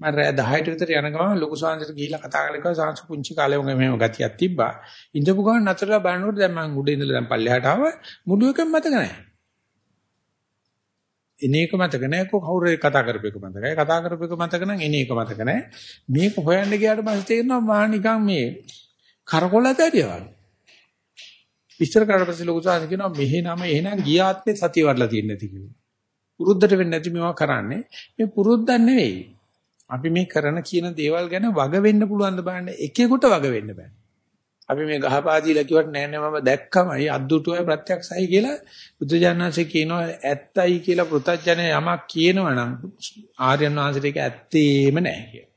මම රෑ 10ට විතර යන ගමන් ලොකු සාංශයට ගිහිල්ලා කතා කරලා කිව්වා සාංශ පුංචි කාලේ වගේ මෙහෙම ගතියක් තිබ්බා. ඉඳපු ගමන් නතරලා බලනකොට දැන් මම උඩ ඉඳලා දැන් පල්ලෙහාට ආව මුඩු එකම මතක නැහැ. එන එක මතක නැහැ කො කවුරු කතා කරපු එක මතකයි. කතා කරපු එක මතක නම් එන එක මතක නැහැ. මේක හොයන්න ගියාට පස්සේ තේරෙනවා මා නිකන් මේ කරකොල දැරිය වගේ. විස්තර කරලා පස්සේ ලොකු සාංශ කියනවා මෙහෙ නම එහෙනම් ගියාත්මේ සතිය වඩලා තියෙන්නේ නැති කිව්වා. පුරුද්දට වෙන්නේ නැති මේවා කරන්නේ මේ පුරුද්දක් නෙවෙයි. අපි මේ කරන කියන දේවල් ගැන වග වෙන්න පුළුවන් ද බලන්න එකෙකුට වග වෙන්න බෑ. අපි මේ ගහපාදීලා කිව්වට නෑ නෑ මම දැක්කමයි අද්දුටුවයි ප්‍රත්‍යක්ෂයි කියලා බුදුජානනාංශේ කියනවා ඇත්තයි කියලා පෘථජ්ජන යමක් කියනවනම් ආර්යයන් වහන්සේට ඒක ඇත්තේම නෑ කියලා.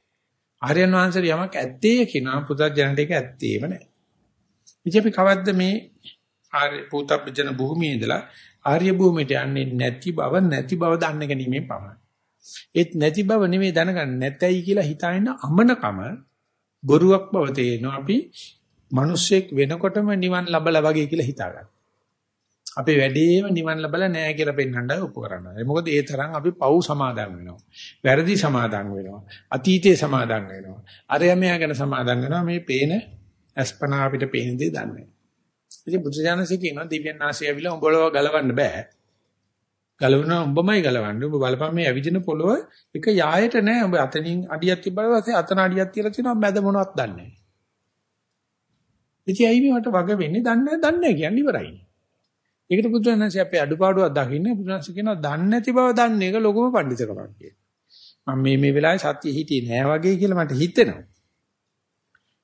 ආර්යයන් වහන්සේට යමක් ඇත්තේ කියනවා පෘථජ්ජනට ඒක ඇත්තේම නෑ. ඉතින් අපි කවද්ද මේ ආර්ය පුතබ්බජන භූමියේ ඉඳලා ආර්ය භූමියට යන්නේ නැති බව නැති බව දන්න ගැනීමෙන් පමණයි. ඒත් නැති බව නෙමෙයි දැනගන්න නැතයි කියලා හිතාගෙන අමනකම බොරුවක් බව තේරෙනවා අපි මිනිස්සෙක් වෙනකොටම නිවන් ලබලා වගේ කියලා හිතාගන්න. අපේ වැඩේම නිවන් ලබලා නැහැ කියලා පෙන්වන්නයි ඔප්පු කරන්නේ. මොකද ඒ තරම් අපි පව් සමාදන් වෙනවා. වැරදි සමාදන් වෙනවා. අතීතයේ සමාදන් වෙනවා. අරයමයා ගැන සමාදන් වෙනවා. මේ පේන අස්පනා අපිට පේන දේ දන්නේ. ඉතින් බුදුසසුනේ කියනවා දිව්‍යන් ආශය ඇවිල්ලා උඹලව ගලවන්න බෑ. ගලවන උඹමයි ගලවන්නේ. උඹ බලපන් මේ ඇවිදින පොළව එක යායට නෑ. උඹ අතනින් අඩියක් තිබ්බම පස්සේ අතන අඩියක් තියලා තියෙනවා මැද මොනවත් දන්නේ නෑ. ඉතින් ඇයි මේවට වග වෙන්නේ? දන්නේ නැහැ, දන්නේ නැහැ කියන්නේ ඉවරයි. ඒකට බුදුරජාණන්සේ අපේ අඩුපාඩුවක් දකින්නේ බුදුරජාණන්සේ කියනවා දන්නේ නැති බව දන්නේ එක ලොකුම පඬිතුකමක් කියලා. මම මේ මේ වෙලාවේ සත්‍ය හිටියේ නෑ වගේ කියලා මට හිතෙනවා.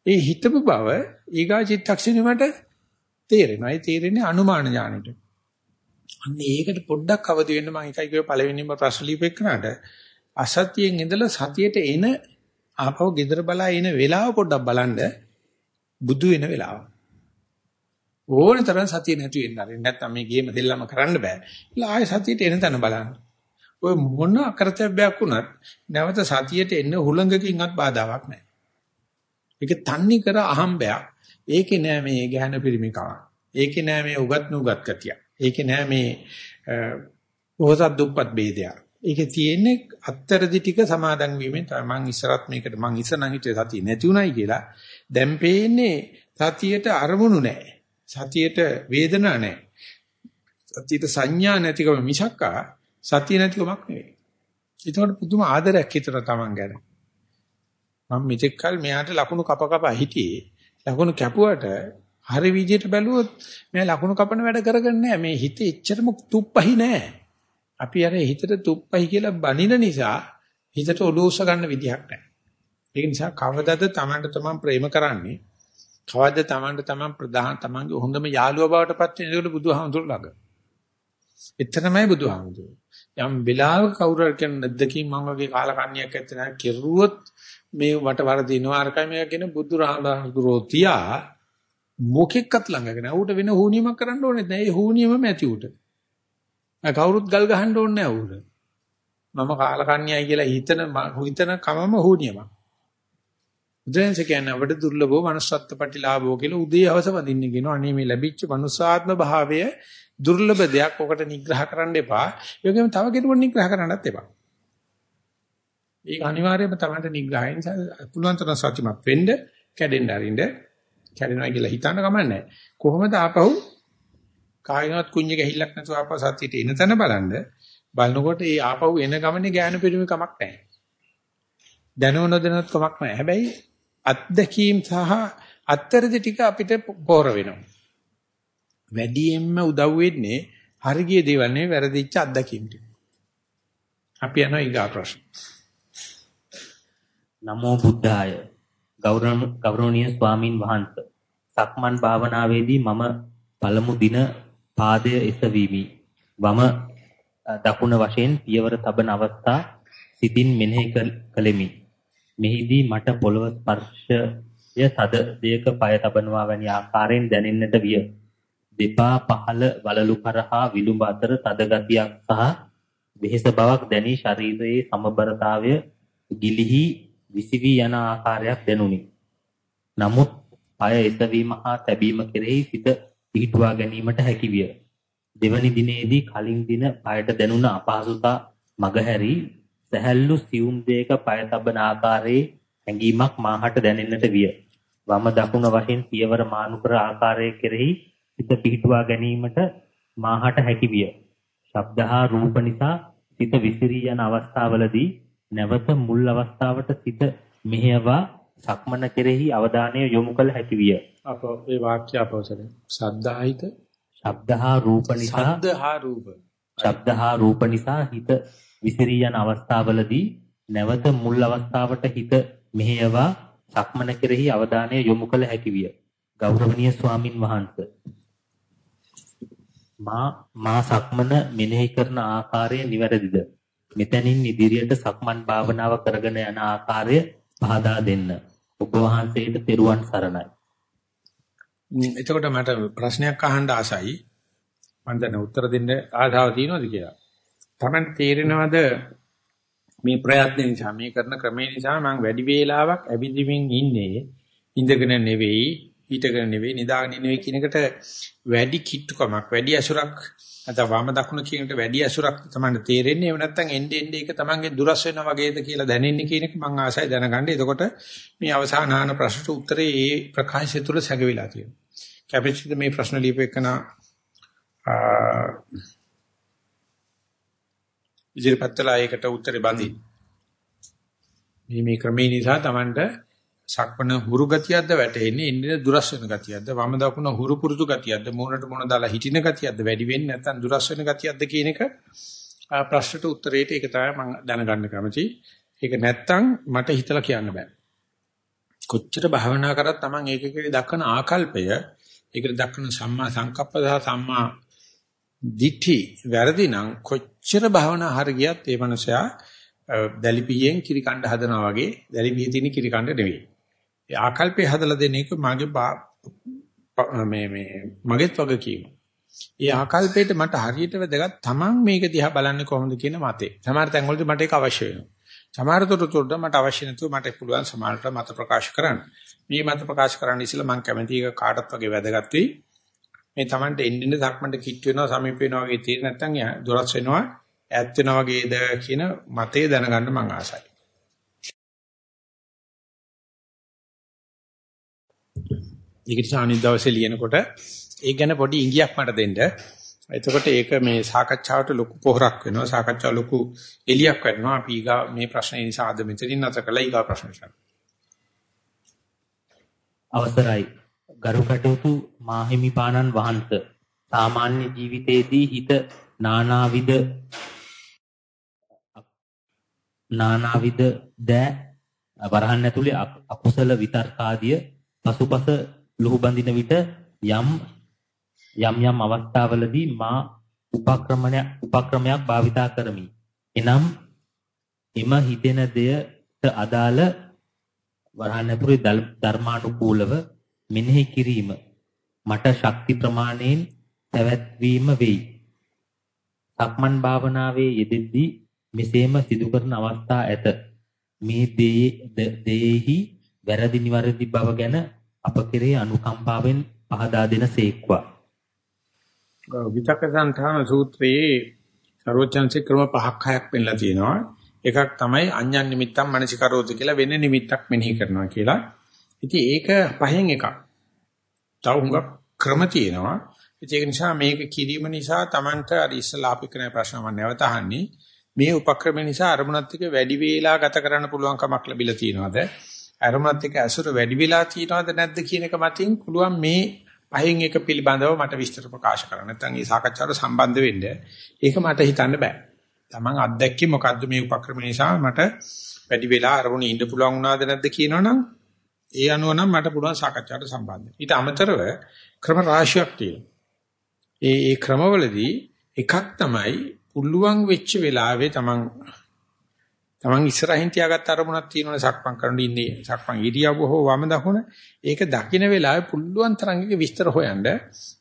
ඒ හිතපු බව ඊගා චිත්තක්ෂණය මට තේරෙනවා. ඒ තේරෙන්නේ අනුමාන ඥානෙට. අන්න ඒකට පොඩ්ඩක් අවදි වෙන්න මම එකයි කිව්වේ පළවෙනිම ප්‍රශ්න ලියපෙන්නට අසතියෙන් ඉඳලා සතියට එන ආපහු gedara බලා එන වෙලාව පොඩ්ඩක් බලන්න බුදු වෙන වෙලාව. ඕන තරම් සතිය නැති වෙන්න ආරෙ නැත්නම් මේ ගේම දෙල්ලම කරන්න බෑ. ඒලා ආයෙ සතියට එන තැන බලන්න. ඔය මොන අකරතැබ්බයක් වුණත් නැවත සතියට එන්න හුළඟකින්වත් බාධාවක් නැහැ. ඒක තන්නේ කර අහම්බයක්. ඒකේ නෑ මේ ගැහන පිරිමිකම. ඒකේ නෑ මේ උගත් නුගත් ගතිය. ඒකේ නෑ මේ පොහසත් දුප්පත් ભેදයක්. ඒකේ තියෙන්නේ අත්තරදි ටික සමාදන් වීමෙන් තමයි මං ඉස්සරත් මේකට මං ඉස්සර නම් හිටියේ සතිය නැති උනායි කියලා. දැන් පේන්නේ සතියට අරමුණු නැහැ. සතියට වේදනා නැහැ. සතියට සංඥා නැතිකම මිසක්කා සතිය නැතිකමක් නෙවෙයි. ඒතකොට පුදුම ආදරයක් හිතන තමන් ගැන. මම මෙතෙක් කල මෙයාට ලකුණු කප කප හිටියේ. ලකුණු කැපුවට හරි විදියට බැලුවොත් මෙයා ලකුණු කපන වැඩ කරගන්නේ නැහැ. මේ හිතේ එච්චරම තුප්පහි නැහැ. අපි අර හිතට තුප්පහි කියලා බනින නිසා හිතට ඔලෝස ගන්න විදිහක් නැහැ. ඒක නිසා කවදද Tamanට Taman ප්‍රේම කරන්නේ? කවදද Tamanට Taman ප්‍රධාන Tamanගේ හොඳම යාළුවා බවට පත් වෙන ඒකට බුදුහාමුදුරු ළඟ. එතරම්මයි බුදුහාමුදුරු. යම් වෙලාවක කවුරු හරි කියන නැද්දකින් මම වගේ කාලකන්ණියක් ඇත්ත නැහැ කෙරුවොත් මේ වට වරදිනවා අරකයි මේක කියන බුදුරහමඳුරෝ තියා මොකෙක්වත් ළඟගෙන ඌට වෙන හුනියමක් කරන්න ඕනේ නැහැ. ඒ හුනියමම ඇති ඌට. කවුරුත් ගල් ගහන්න ඕනේ නැහැ ඌට. මම කාලකන්ණියයි කියලා හිතන හිතන කමම හුනියමක්. බුදුන්සේ කියන්නේ අපට දුර්ලභව manussත්ත්ව ප්‍රතිලාභෝ කියලා උදේ හවස වදින්න කියනවා. අනේ මේ ලැබිච්ච manussාත්ම භාවය දුර්ලභ දෙයක්. ඔකට නිග්‍රහ කරන්න එපා. ඒ වගේම තව කෙනෙකුට නිග්‍රහ කරන්නත් එපා. ඒක අනිවාර්යයෙන්ම තමයි නිග්‍රහයෙන් පුළුවන් තරම් සත්‍යමත් වෙන්න කැඩෙන්න අරින්න කැඩෙනවා කියලා හිතන්න කමන්නේ කොහොමද ආපහු කායිනවත් කුඤ්ඤ ගහිල්ලක් නැතුව ආපහු සත්‍යයට එන තැන බලන්න. බලනකොට ඒ ආපහු එන ගමනේ ඥාන පිරිමි කමක් නැහැ. දැනුව නොදැනුවත් කමක් නැහැ. හැබැයි අත්දැකීම් සහ අත්තරදි ටික අපිට පෝර වෙනවා. වැඩියෙන්ම උදව් වෙන්නේ හරිය දේවල් නෙවෙයි වැරදිච්ච අත්දැකීම් ටික. අපි යනවා ඊගා ප්‍රශ්න. නමෝ බුද්ධාය. ගෞරවනීය ස්වාමින් වහන්සේ. සක්මන් භාවනාවේදී මම පළමු දින පාදය එසවීමි. වම දකුණ වශයෙන් පියවර තබන අවස්ථා සිතින් මෙනෙහි කළෙමි. මෙහිදී මට පොළව ස්පර්ශය තද දෙයක පය තබනවා වැනි ආකාරයෙන් දැනෙන්නට විය. දෙපා පහළ වලලු කරහා විලුඹ අතර තද ගතියක් සහ වෙහෙස බවක් දැනී ශරීරයේ සමබරතාවය ගිලිහි විසිවී යන ආකාරයක් දැනුනි. නමුත් අය එසවීම හා තැබීම කෙරෙහි සිත පිහිටුවා ගැනීමට හැකිවිය. දෙවනි දිනේදී කලින් දින පයට දැනුණ අපහසුතා මගහැරි සැහැල්ලු සියුම් දෙයක පය තබන ආකාරයේ හැඟීමක් මාහට දැනෙන්නට විය. වම දකුණ වශයෙන් පියවර මානු කර ආකාරයේ කෙරෙහි සිත පිහිටුවා ගැනීමට මාහට හැකිවිය. ශබ්ද හා රූප නිසා සිත විසිරී යන අවස්ථාවලදී නැවත මුල් අවස්ථාවට සිත මෙහෙයවා සක්මන කෙරෙහි අවධානය යොමු කළ හැකි විය. අප ඒ වාක්‍ය අපවසන. සද්ධාහිත ශබ්දහා රූප නිසා ශබ්දහා රූප. ශබ්දහා රූප නිසා හිත විසිරී යන අවස්ථාවලදී නැවත මුල් අවස්ථාවට හිත මෙහෙයවා සක්මන කෙරෙහි අවධානය යොමු කළ හැකි විය. ගෞරවනීය ස්වාමින් වහන්සේ මා මා සක්මන මෙනෙහි කරන ආකාරය නිවැරදිද? මෙතනින් ඉදිරියට සක්මන් භාවනාව කරගෙන යන ආකාරය පහදා දෙන්න. ඔබ වහන්සේට තෙරුවන් සරණයි. එතකොට මට ප්‍රශ්නයක් අහන්න ආසයි. මම දැන් උත්තර දෙන්න ආසාව තියෙනවද කියලා. Taman තේරෙනවද මේ ප්‍රයත්න නිසා මේ කරන ක්‍රමේ නිසා මම වැඩි වේලාවක් ඇවිදිමින් ඉන්නේ ඉඳගෙන නෙවෙයි හිටගෙන නෙවෙයි නිදාගෙන නෙවෙයි කියන එකට වැඩි කිට්ටුකමක් වැඩි අසුරක් නැත්නම් වම දකුණ කියනට වැඩි ඇසුරක් තමයි තේරෙන්නේ. එහෙම නැත්නම් එnde end එක තමන්ගේ දුරස් වෙනා වගේද කියලා දැනෙන්නේ කියන එක මම ආසයි දැනගන්න. එතකොට මේ අවසාන ආන ප්‍රශ්නට උත්තරේ ඒ ප්‍රකාශය තුළ සැකවිලා තියෙනවා. කැපිටිද මේ ප්‍රශ්න ලියපෙකන ඉදිරිපත්ලා ඒකට උත්තරේ බඳින්. මේ මේ ක්‍රමේ නිසා තමන්ට සක්මණ හුරු ගතියක්ද වැටෙන්නේ ඉන්නේ දුරස් වෙන ගතියක්ද වම දකුණ හුරු පුරුදු ගතියක්ද මොනට මොන දාලා හිටින ගතියක්ද වැඩි වෙන්නේ නැත්නම් දුරස් වෙන ගතියක්ද කියන එක ප්‍රශ්නට උත්තරේට ඒක තමයි මම දැනගන්න කැමති. ඒක නැත්තම් මට හිතලා කියන්න බෑ. කොච්චර භාවනා කරත් Taman ඒකකේ දක්වන ආකල්පය ඒකට දක්වන සම්මා සංකප්ප සහ සම්මා දිඨි වැරදි නම් කොච්චර භාවනා හරියට ඒ මනුස්සයා දැලිපියෙන් කිරි කණ්ඩ හදනවා වගේ දැලිපියේ තියෙන කිරි කණ්ඩ නෙවෙයි. ඒ ආකල්පය හදලා දෙන එක මගේ මේ මේ මගේත් වගකීම. ඒ ආකල්පයට මට හරියට වැදගත් තමන් මේක දිහා බලන්නේ කොහොමද කියන මතේ. සමහර තැන්වලදී මට ඒක අවශ්‍ය වෙනවා. සමහර තොරතුරුට මට අවශ්‍ය නැතුව මට පුළුවන් සමහරට මත ප්‍රකාශ කරන්න. මේ මත ප්‍රකාශ කරන්න ඉස්සෙල්ලා මම කැමති එක කාටත් වගේ වැදගත් වෙයි. මේ තමන්ට එන්නින්න ධක්මන්ට කිට් වෙනවා සමීප වෙනවා වගේ තියෙන නැත්නම් දොරස් වෙනවා ඈත් වෙනවා වගේද කියන මතේ දැනගන්න මම ආසයි. ඒක නිසා අනිත් දවසේ ලියනකොට ඒ ගැන පොඩි ඉඟියක් මට දෙන්න. එතකොට ඒක මේ සාකච්ඡාවට ලොකු පොහොරක් වෙනවා. සාකච්ඡාව ලොකු එලියක් වෙනවා. අපි ඊගා මේ ප්‍රශ්නේ නිසා අද මෙතනින් නැතර කළා ඊගා ප්‍රශ්නට. අවසරයි. ගරු කටයුතු මාහිමිපාණන් වහන්සේ සාමාන්‍ය ජීවිතයේදී හිත නානාවිද නානාවිද දෑ වරහන් ඇතුලේ අකුසල විතර්කාදිය පසුපස ලුහු බඳින විට යම් යම් යම් අවස්ථාවලදී මා උපක්‍රමණයක් උපක්‍රමයක් භාවිතා කරමි. එනම් එම හිතෙන දෙයට අදාළ වරහන් ඇතුලේ ධර්මානුකූලව මෙනෙහි කිරීම මට ශක්ති ප්‍රමාණයෙන් පැවැත්වීම වෙයි. සක්මන් භාවනාවේ යෙදෙද්දී මෙසේම සිදු කරන අවස්ථා ඇත. මේ දෙයෙහි වැරදි නිවැරදි බව ගැන අප කෙරේ අනුකම්පාවෙන් පහදා දෙන සේක්වා. විතක සංධාන සූත්‍රයේ සර්වචන්සේ ක්‍රම පහක් හයක් පෙන්නලා තියෙනවා. එකක් තමයි අඤ්ඤන් නිමිත්තම් මනසිකරෝති කියලා වෙන නිමිත්තක් මෙනෙහි කරනවා කියලා. ඉතින් ඒක පහෙන් එකක්. තව හුඟක් ක්‍රම තියෙනවා. ඒක නිසා මේක කිරීම නිසා Tamanට අර ඉස්සලා අපි කරන ප්‍රශ්න මම නැවත අහන්නේ මේ උපක්‍රම නිසා අරමුණත් එක්ක වැඩි වේලා ගත කරන්න පුළුවන් කමක් ලැබිලා තියෙනවද? අරමුණත් එක්ක ඇසුර වැඩි වෙලා තියෙනවද නැද්ද කියන එක මතින් පුළුවන් මේ පහෙන් එක පිළිබඳව මට විස්තර ප්‍රකාශ කරන්න. නැත්නම් මේ සාකච්ඡාවට සම්බන්ධ වෙන්න. ඒක මට හිතන්න බෑ. Taman අත්දැකී මොකද්ද මේ උපක්‍රම නිසා මට වැඩි වෙලා අරමුණේ ඉන්න පුළුවන් වුණාද නැද්ද කියනවනම් ඒ අනුව නම් මට පුළුවන් සාකච්ඡාවට සම්බන්ධ වෙන්න. ඊට අමතරව ක්‍රම රාශියක් තියෙනවා. ඒ ඒ ක්‍රමවලදී එකක් තමයි පුළුවන් වෙච්ච වෙලාවේ තමන් තමන් ඉස්සරහින් තියාගත්ත අරමුණක් තියෙනවනේ සක්මන් කරන්න ඉන්නේ. සක්මන් ඉරියව්ව හෝ වම දකුණ. ඒක දකින්න වෙලාවේ පුළුවන් තරම් එක විස්තර හොයන්න.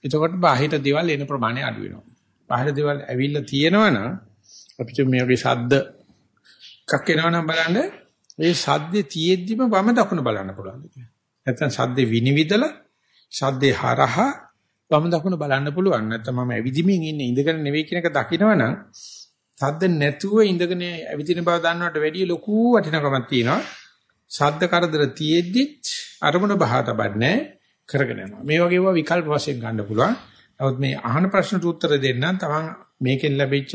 එතකොට බාහිර දේවල් එන ප්‍රමාණය අඩු වෙනවා. බාහිර දේවල් ඇවිල්ලා තියෙනවනම් අපිට මේ වගේ ශබ්ද එකක් එනවනම් බලන්න. ඒ ශබ්දේ තියෙද්දිම වම දකුණ බලන්න පුළුවන් නැත්නම් ශබ්දේ විනිවිදලා ශබ්දේ හරහා වම දකුණ බලන්න පුළුවන්. නැත්නම් මම ඇවිදිමින් ඉන්නේ ඉඳගෙන නෙවෙයි කියන එක දකිනවනම් සද්ද නැතුව ඉඳගෙන ඇවිදින බව දන්නවට වැඩිය ලොකු වටිනකමක් තියෙනවා. සද්ද කරදර තියෙද්දිත් අරමුණ බහා තබන්නේ කරගෙන යනවා. මේ වගේ ඒවා විකල්ප වශයෙන් ගන්න පුළුවන්. නමුත් මේ අහන ප්‍රශ්නට උත්තර දෙන්න තමන් මේකෙන් ලැබිච්ච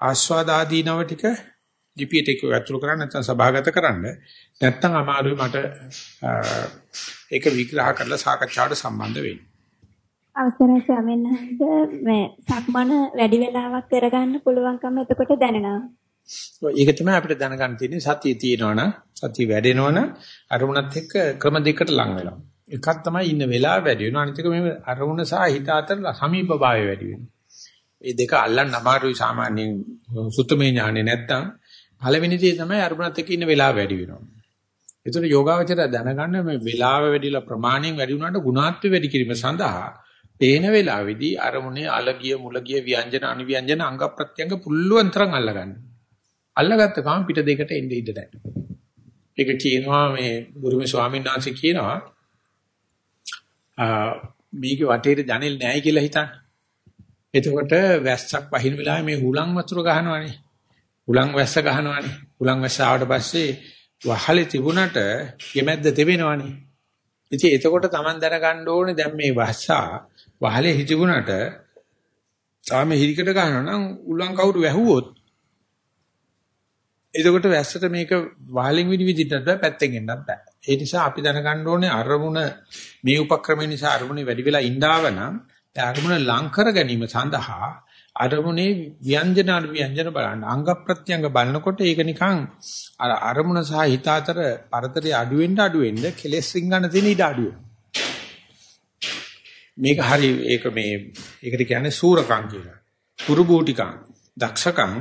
ආස්වාද ආදීනව ටික ලිපියට ඒක ඇතුළු කරන්න නැත්නම් සභාගත කරන්න. නැත්නම් අමාරුයි මට ඒක විග්‍රහ කරලා සාකච්ඡාවට සම්බන්ධ වෙන්න. අවසරයි ස්වාමීන් වහන්සේ මේ සක්මන වැඩි වෙලාවක් කරගන්න පුළුවන්කම එතකොට දැනෙනවා. ඒක තමයි අපිට දැනගන්න තියෙන්නේ සතිය තියෙනවනම් සතිය වැඩෙනවනම් අරමුණත් එක්ක ක්‍රම දෙකකට ලං වෙනවා. එකක් තමයි ඉන්න වෙලාව වැඩි වෙනවා අනිත් එක මේ අරමුණ සහ හිත අතර සමීප භාවය වැඩි වෙනවා. මේ දෙක අල්ලන්න අමාරුයි සාමාන්‍යයෙන් සුත්තමේ ඥානෙ නැත්තම් පළවෙනි දේ තමයි අරමුණත් එක්ක ඉන්න වෙලාව වැඩි වෙනවා. ඒතර යෝගාවචරය දැනගන්න මේ වෙලාව වැඩිලා ප්‍රමාණයෙන් වැඩි වුණාට ගුණාත්මක වැඩි කිරීම සඳහා පේන වෙලාවේදී අරමුණේ අලගිය මුලගිය ව්‍යංජන අනිව්‍යංජන අංග ප්‍රත්‍යංග පුල්ලුවන් තරම් අල්ලගන්න. අල්ලගත්ත ගමන් පිට දෙකට එන්න ඉඩ නැහැ. ඒක කියනවා මේ බුරුමේ ස්වාමීන් වහන්සේ කියනවා මේක වටේට ජනෙල් නැහැ කියලා හිතන්න. එතකොට වැස්සක් වහින වෙලාවේ මේ හුලං වතුර ගහනවනේ. හුලං වැස්ස ගහනවනේ. හුලං වැස්ස ආවට පස්සේ වහලේ තිබුණට යෙමැද්ද තෙවෙනවනේ. ඉතින් එතකොට Taman දැනගන්න ඕනේ දැන් මේ වස්සා වහලේ හිටිබුණට තාම හිරිකට ගන්නවා නම් උලන් කවුරු වැහුවොත් එතකොට වැස්සට මේක වහලෙන් විනිවිදින්නත් බෑ පැත්තෙන් එන්නත් බෑ. ඒ නිසා අපි දැනගන්න ඕනේ අරමුණ මේ උපක්‍රම නිසා අරමුණේ වැඩි වෙලා ඉඳාවනම් ඒ අරමුණ ලං කර ගැනීම සඳහා අරමුණේ ව්‍යංජන අනු ව්‍යංජන බලන්න අංග ප්‍රත්‍යංග බලනකොට ඒක නිකන් අර අරමුණ සහ හිත අතර පරතරය අඩු වෙන්න අඩු වෙන්න කෙලෙස් රින්ගන තියෙන ඉඩ අඩු වෙනවා. මේක හරි ඒක මේ ඒකට කියන්නේ සූරකම් කියලා. පුරුබූටිකම්, දක්ෂකම්,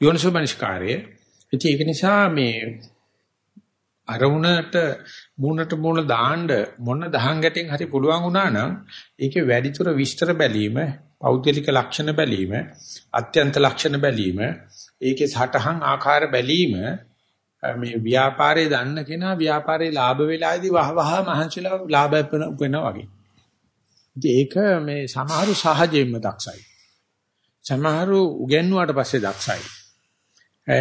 යෝනිසෝමනස්කාරය. ඉතින් ඒක නිසා මේ අරමුණට මූණට මූණ දාන්න මොන දහං ගැටෙන් හරි පුළුවන් වුණා නම් ඒකේ වැඩිතුර විස්තර බැලීම, පෞද්ගලික ලක්ෂණ බැලීම, අත්‍යන්ත ලක්ෂණ බැලීම, ඒකේ සටහන් ආකාර බැලීම මේ ව්‍යාපාරේ දන්න කෙනා ව්‍යාපාරේ ලාභ වෙලාදී වහ වහ මහන්සිලා ලාභ වෙනවා වගේ. ඒක මේ සමහරු සහජයෙන්ම දක්ෂයි. සමහරු උගන්වුවාට පස්සේ දක්ෂයි.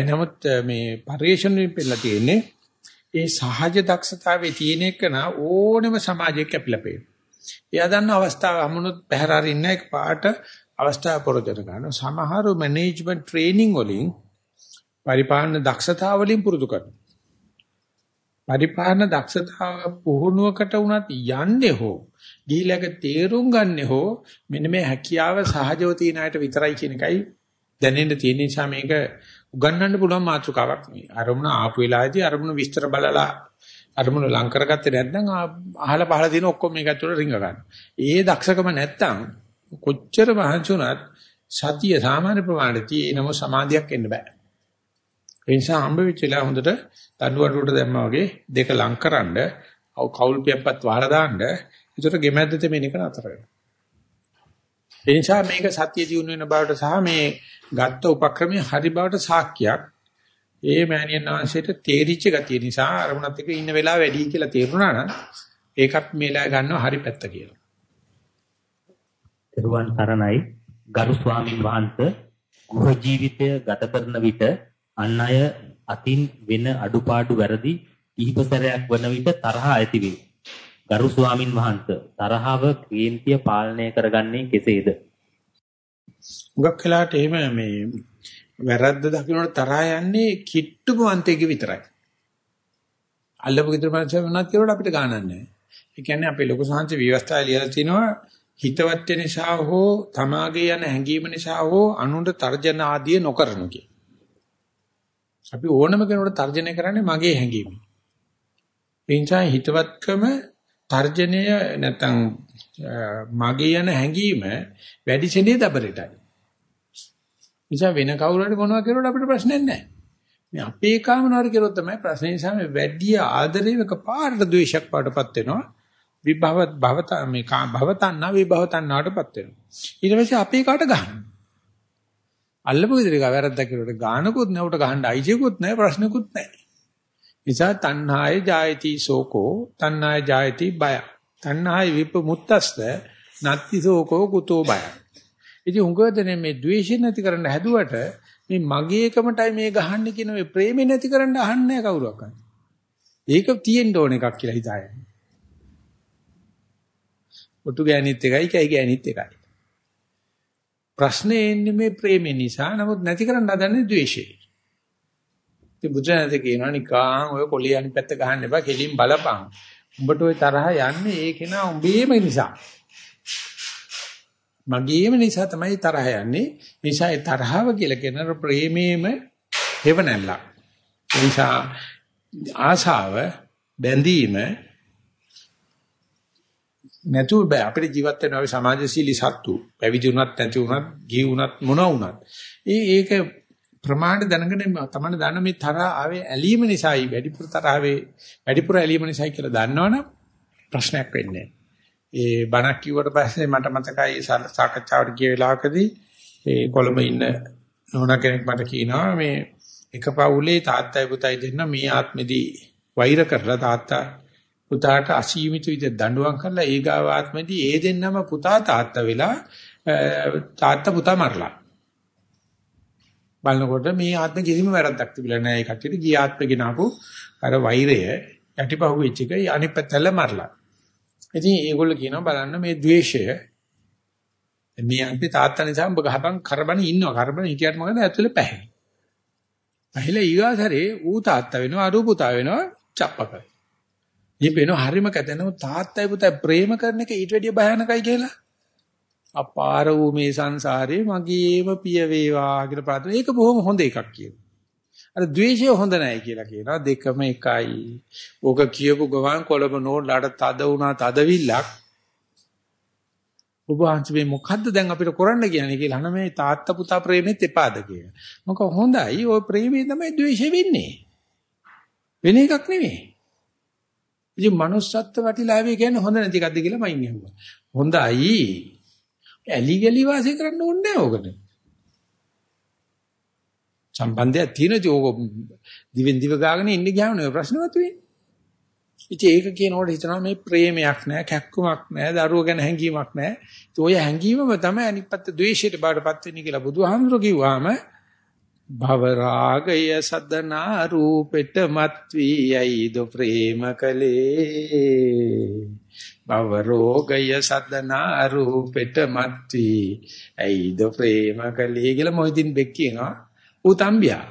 නමුත් මේ පරිශ්‍රණයෙන් පෙළලා තියෙන්නේ ඒ සහජ දක්ෂතාවයේ තියෙන එක නා ඕනෙම සමාජයක කැපිලා පේනවා. එයා දන්න අවස්ථාව හමුනොත් පැහැර අරින්න එක පාට අවස්ථාව ප්‍රයෝජන ගන්නවා. සමහරු මැනේජ්මන්ට් ට්‍රේනින් වලින් පරිපාලන දක්ෂතාව වලින් පුරුදු කරනවා. පරිපාලන දක්ෂතාව පුහුණුවකට උනත් යන්නේ හෝ ගිහිලක තේරුම් ගන්නේ හෝ මෙන්න මේ හැකියාව සහජව තියෙන අයට විතරයි කියන එකයි දැනෙන්න තියෙන නිසා මේක උගන්වන්න පුළුවන් මාතෘකාවක් නෙවෙයි. අරමුණ ආපු වෙලාවේදී අරමුණ විස්තර බලලා අරමුණ ලං කරගත්තේ නැත්නම් අහලා පහලා තියෙන ඔක්කොම මේක ඇතුළට රිංග ගන්න. ඒ දක්ෂකම නැත්නම් කොච්චර මහන්සි වුණත් සතිය සාමාන්‍ය ප්‍රමාණයට තියෙනම සමාධියක් එන්න බෑ. ඒ නිසා හම්බ වෙච්ච වෙලාව හොඳට දඬුවටට දැම්මා වගේ දෙක ලංකරනද කවුල් පියප්පත් වහලා දාන්න ඒතර ගෙමැද්ද තෙමෙන එක නතර වෙනවා. ඒ නිසා මේක සත්‍ය දියුණු වෙන බවට සහ මේ ගත්ත උපක්‍රමයේ හරි බවට සාක්ෂියක් ඒ මෑණියන් වහන්සේට තේරිච්ච ගතිය නිසා අරමුණත් එක්ක ඉන්න වෙලාව වැඩි කියලා තේරුණා නම් ඒකත් මේලා ගන්නවා හරි පැත්ත කියලා. දරුවන් තරණයි ගරු ස්වාමින් වහන්සේ ගෘහ ජීවිතය ගත කරන විට අන් අය අතින් වෙන අඩුපාඩු වැරදි කිහිප සැරයක් වන විට තරහ ඇති වේ. ගරු ස්වාමින් වහන්සේ තරහව ක්‍රියන්තිය පාලනය කරගන්නේ කෙසේද? උගක් වෙලාට එහෙම මේ වැරද්ද දකින්නට තරහා යන්නේ කිට්ටුම වන්තයෙක් විතරයි. අල්ලපු ගෙදර මනස වුණත් කියලා අපිට ගානක් නැහැ. ඒ කියන්නේ අපේ ලොකු සංහංශ විවස්ථාය ලියලා තිනවා හිතවත් නිසා හෝ තමාගේ යන හැඟීම නිසා හෝ අනුන්ට තර්ජන ආදිය නොකරනු කිය. අපි ඕනම කෙනෙකුට තර්ජනය කරන්නේ මගේ හැඟීම. ඒ නිසා හිතවත්කම තර්ජනය නැත්නම් මගේ යන හැඟීම වැඩි සෙනෙහ දබරටයි. නිසා වෙන කවුරු හරි මොනවා කරුවොත් අපිට ප්‍රශ්නයක් නැහැ. මේ අපේ කාමනාර කරුවොත් තමයි ප්‍රශ්නේ නිසා මේ වැඩි ආදරේක පාරට ද්වේෂයක් පාටපත් වෙනවා. විභවත් භවත මේ භවතන්නා විභවතන්නාටපත් වෙනවා. ඊට පස්සේ අපේ කාට ගන්න. අල්ලපු විදිහට වැරද්දක් කරුවට ගානකුත් නැවට ගහන්න අයිජිකුත් නැහැ ප්‍රශ්නකුත් නැහැ. නිසා තණ්හාය ජායති සෝකෝ තණ්හාය ජායති බය. තණ්හාය විපමුත්තස්ස නත්ති සෝකෝ කුතෝ බය. ඉතින් උංගදනේ මේ ද්වේෂය නැති කරන්න හැදුවට මේ මගේ එකමටයි මේ ගහන්නේ කියන මේ ප්‍රේමය නැති කරන්න අහන්නේ කවුරක්වත්. ඒක තියෙන්න ඕන එකක් කියලා හිතාගෙන. ඔටු ගෑනිත් එකයි කයි ගෑනිත් එකයි. ප්‍රශ්නේ එන්නේ මේ ප්‍රේමය නිසා නමුත් නැති කරන්න හදන්නේ ද්වේෂය. ඉතින් බුදුරජාණන් කියනවා නිකාන් ඔය කොළිය අනිත් පැත්ත ගහන්න එපා කෙලින් බලපං. උඹට ওই තරහ යන්නේ ඒ කෙනා උඹේම නිසා. මගේම නිසා තමයි තරහ යන්නේ. නිසා ඒ තරහව කියලා කියන ප්‍රේමේම හේව නැල්ලක්. නිසා ආශාව බැඳීම නැතුව බෑ. අපිට ජීවත් වෙන ඔය සමාජශීලී සත්තු. පැවිදි වුණත් නැති වුණත් ගිහි වුණත් මොනවා වුණත්. ඒ ඒක ප්‍රමාණ දැනගෙන තමයි දන්න මේ තරහ ආවේ ඇලීම නිසායි. වැඩිපුර තරහවේ වැඩිපුර ඇලීම නිසායි කියලා දන්නවනම් ප්‍රශ්නයක් වෙන්නේ ඒ බණක් කිව්වට පස්සේ මට මතකයි සාකච්ඡාවට ගිය වෙලාවකදී ඒ කොළඹ ඉන්න නෝනා කෙනෙක් මට කියනවා මේ එක පවුලේ තාත්තයි පුතයි දෙන්න මේ ආත්මෙදී වෛර කරලා තාත්තා පුතාට අසීමිත විදිහට දඬුවම් කරලා ඊගාව ආත්මෙදී ඒ දෙන්නම පුතා තාත්තා වෙලා තාත්තා පුතා මරලා. බලනකොට මේ ආත්මෙ කිසිම වැරද්දක් තිබිලා නැහැ. ඒ කට්ටියට ගිය ආත්මෙ ගෙනාවු අර වෛරය යටිපහුව වෙච්ච එක අනිත් පැත්තල මරලා. ඉතින් ඒගොල්ලෝ කියනවා බලන්න මේ द्वේෂය මේ අපි තාත්තා නිසා ඔබ ගහපන් කරබන ඉන්නවා. කරබන හිටියට මොකද? ඇතුලේ පැහැයි. පැහිලා ඊගාසරේ ඌ තාත්තා වෙනවා අරු පුතා වෙනවා චප්පකයි. මේ වෙනවා හරිම කැතනම තාත්තයි පුතයි ප්‍රේම කරන එක ඊට වැඩිය භයානකයි කියලා. අපාර වූ මේ සංසාරේ මගේම පිය වේවා කියලා ප්‍රාර්ථනා. ඒක බොහොම හොඳ එකක් කියනවා. අර ද්වේෂය හොඳ නැහැ කියලා කියනවා දෙකම එකයි. ඕක කියපු ගමන් කොළඹ නෝඩ්ලාට තද වුණා තදවිල්ලක්. ඔබ අන්තිමේ මොකද්ද දැන් අපිට කරන්න කියන්නේ කියලා අහන මේ තාත්තා පුතා ප්‍රේමෙත් එපාද කියලා. මොකද හොඳයි ওই ප්‍රේමේ තමයි ද්වේෂෙ වෙන්නේ. වෙන එකක් නෙමෙයි. ඉතින් manussත්ව වටිලාවේ කියන්නේ හොඳ නැති එකක්ද කියලා මයින් අහුවා. හොඳයි. ඇලි ගලි වාසය කරන්න ඕනේ නැහැ ඕකට. සම්බන්ධයක් තියෙනදී ඕක දිවෙන් දිව ගාගෙන ඉන්න ගියාම නේ ප්‍රශ්නවත් වෙන්නේ. ඉතින් ඒක කියනකොට හිතනවා මේ ප්‍රේමයක් නෑ, කැක්කුමක් නෑ, දරුවෝ ගැන හැඟීමක් නෑ. ඒ ඔය හැඟීමම තමයි අනිත් පැත්ත ද්වේෂයට බාටපත් වෙන්නේ කියලා බුදුහාමුදුරු කිව්වාම භව රාගය සදනා රූපෙට මත් වී යයිද ප්‍රේම කලේ භව රෝගය සදනා රූපෙට මත්වි ඇයිද ප්‍රේම කලේ කියලා මොහිදින් බෙක් කියනවා. ඌ තම්බියා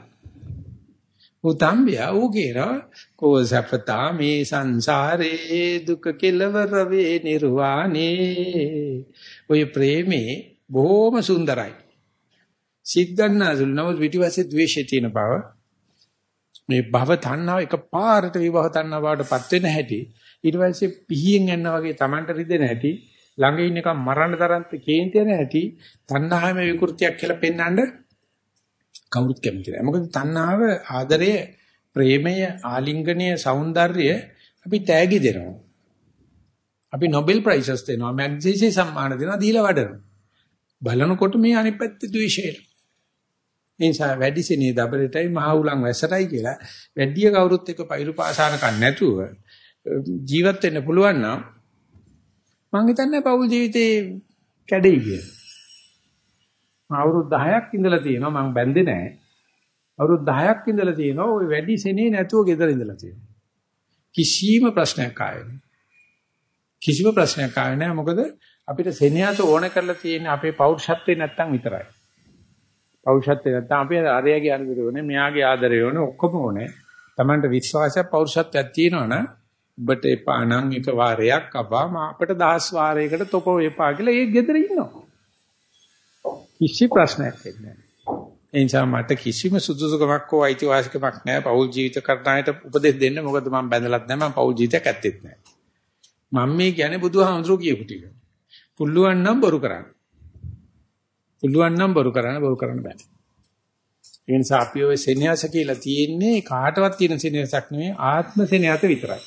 ඌ තම්බියා ඌ කියනවා කෝසපතා මේ සංසාරේ දුක කෙලවර වේ නිර්වාණේ. ඔය ප්‍රේමේ බොහොම සුන්දරයි. සිද්ධාන්නාසුල් නමුත් පිටිවස්සේ ද්වේෂය තියෙන බව මේ භව තණ්හාව එකපාරට විභව තණ්හාවටපත් වෙන හැටි ඊට පස්සේ පිහියෙන් යනවා වගේ Tamanට රිදෙන හැටි ළඟ ඉන්න එක මරන්න තරම් කේන්ති යන හැටි තණ්හාවේ විකෘතියක් කියලා පෙන්වන්න කවුරුත් කැමති නැහැ. මොකද තණ්හාව ආදරය, ප්‍රේමය, ආලිංගනය, సౌందර්යය අපි තෑගි දෙනවා. අපි Nobel Prizes දෙනවා, මැග්සීසි සම්මාන දෙනවා, දීලා වඩනවා. බලනකොට මේ අනිත් පැත්තේ ද්වේෂයයි. ඒ නිසා වැඩිසෙනේ දබරටයි මහ උලන් වැසටයි කියලා වැඩිය කවුරුත් එක්ක පෛරු පාසාන කන්න නැතුව ජීවත් වෙන්න පුළුවන් නම් මම හිතන්නේ පෞල් ජීවිතේ කැඩෙයි කියලා. අවුරුදු 10ක් ඉඳලා තියෙනවා මම බැන්දේ නැහැ. අවුරුදු 10ක් ඉඳලා තියෙනවා ওই වැඩි සෙනේ නැතුව ගෙදර ඉඳලා තියෙනවා. කිසිම ප්‍රශ්නයක් ආවේ නැහැ. කිසිම ප්‍රශ්නයක් ආවේ නැහැ මොකද අපිට සෙනෙහස ඕන කරලා තියෙන්නේ අපේ පෞරුෂත්වේ නැත්තම් විතරයි. පෞරුෂත්වේ නැත්තම් අපි අරයාගේ අනුගත ඕනේ, මෙයාගේ ආදරය ඕනේ, ඔක්කොම ඕනේ. Tamanට විශ්වාසයක් පෞරුෂත්වයක් තියෙනවනම් ඔබට එපා නම් එක වාරයක් අපා අපිට දහස් වාරයකට තොපෝ එපා කියලා ඒ ගෙදර ඉන්නවා. කිසි ප්‍රශ්නයක් නැහැ. ඒ නිසා මට කිසිම සුදුසුකමක් හෝ අයිතිවාසිකමක් නැහැ පෞල් ජීවිත කරන අයට උපදෙස් දෙන්න මොකද මම බැඳලත් නැහැ මම පෞල් ජීවිතයක් ඇත්තෙත් නැහැ. මම මේ කියන්නේ බුදුහාමුදුරුවෝ කියපු ටික. පුළුවන් නම් බොරු කරන්න. පුළුවන් නම් බොරු කරන්න බොරු කරන්න බෑ. ඒ නිසා අපි ඔය සෙනෙහස කියලා තියෙන්නේ කාටවත් තියෙන සෙනෙහසක් නෙමෙයි ආත්ම සෙනෙහස විතරයි.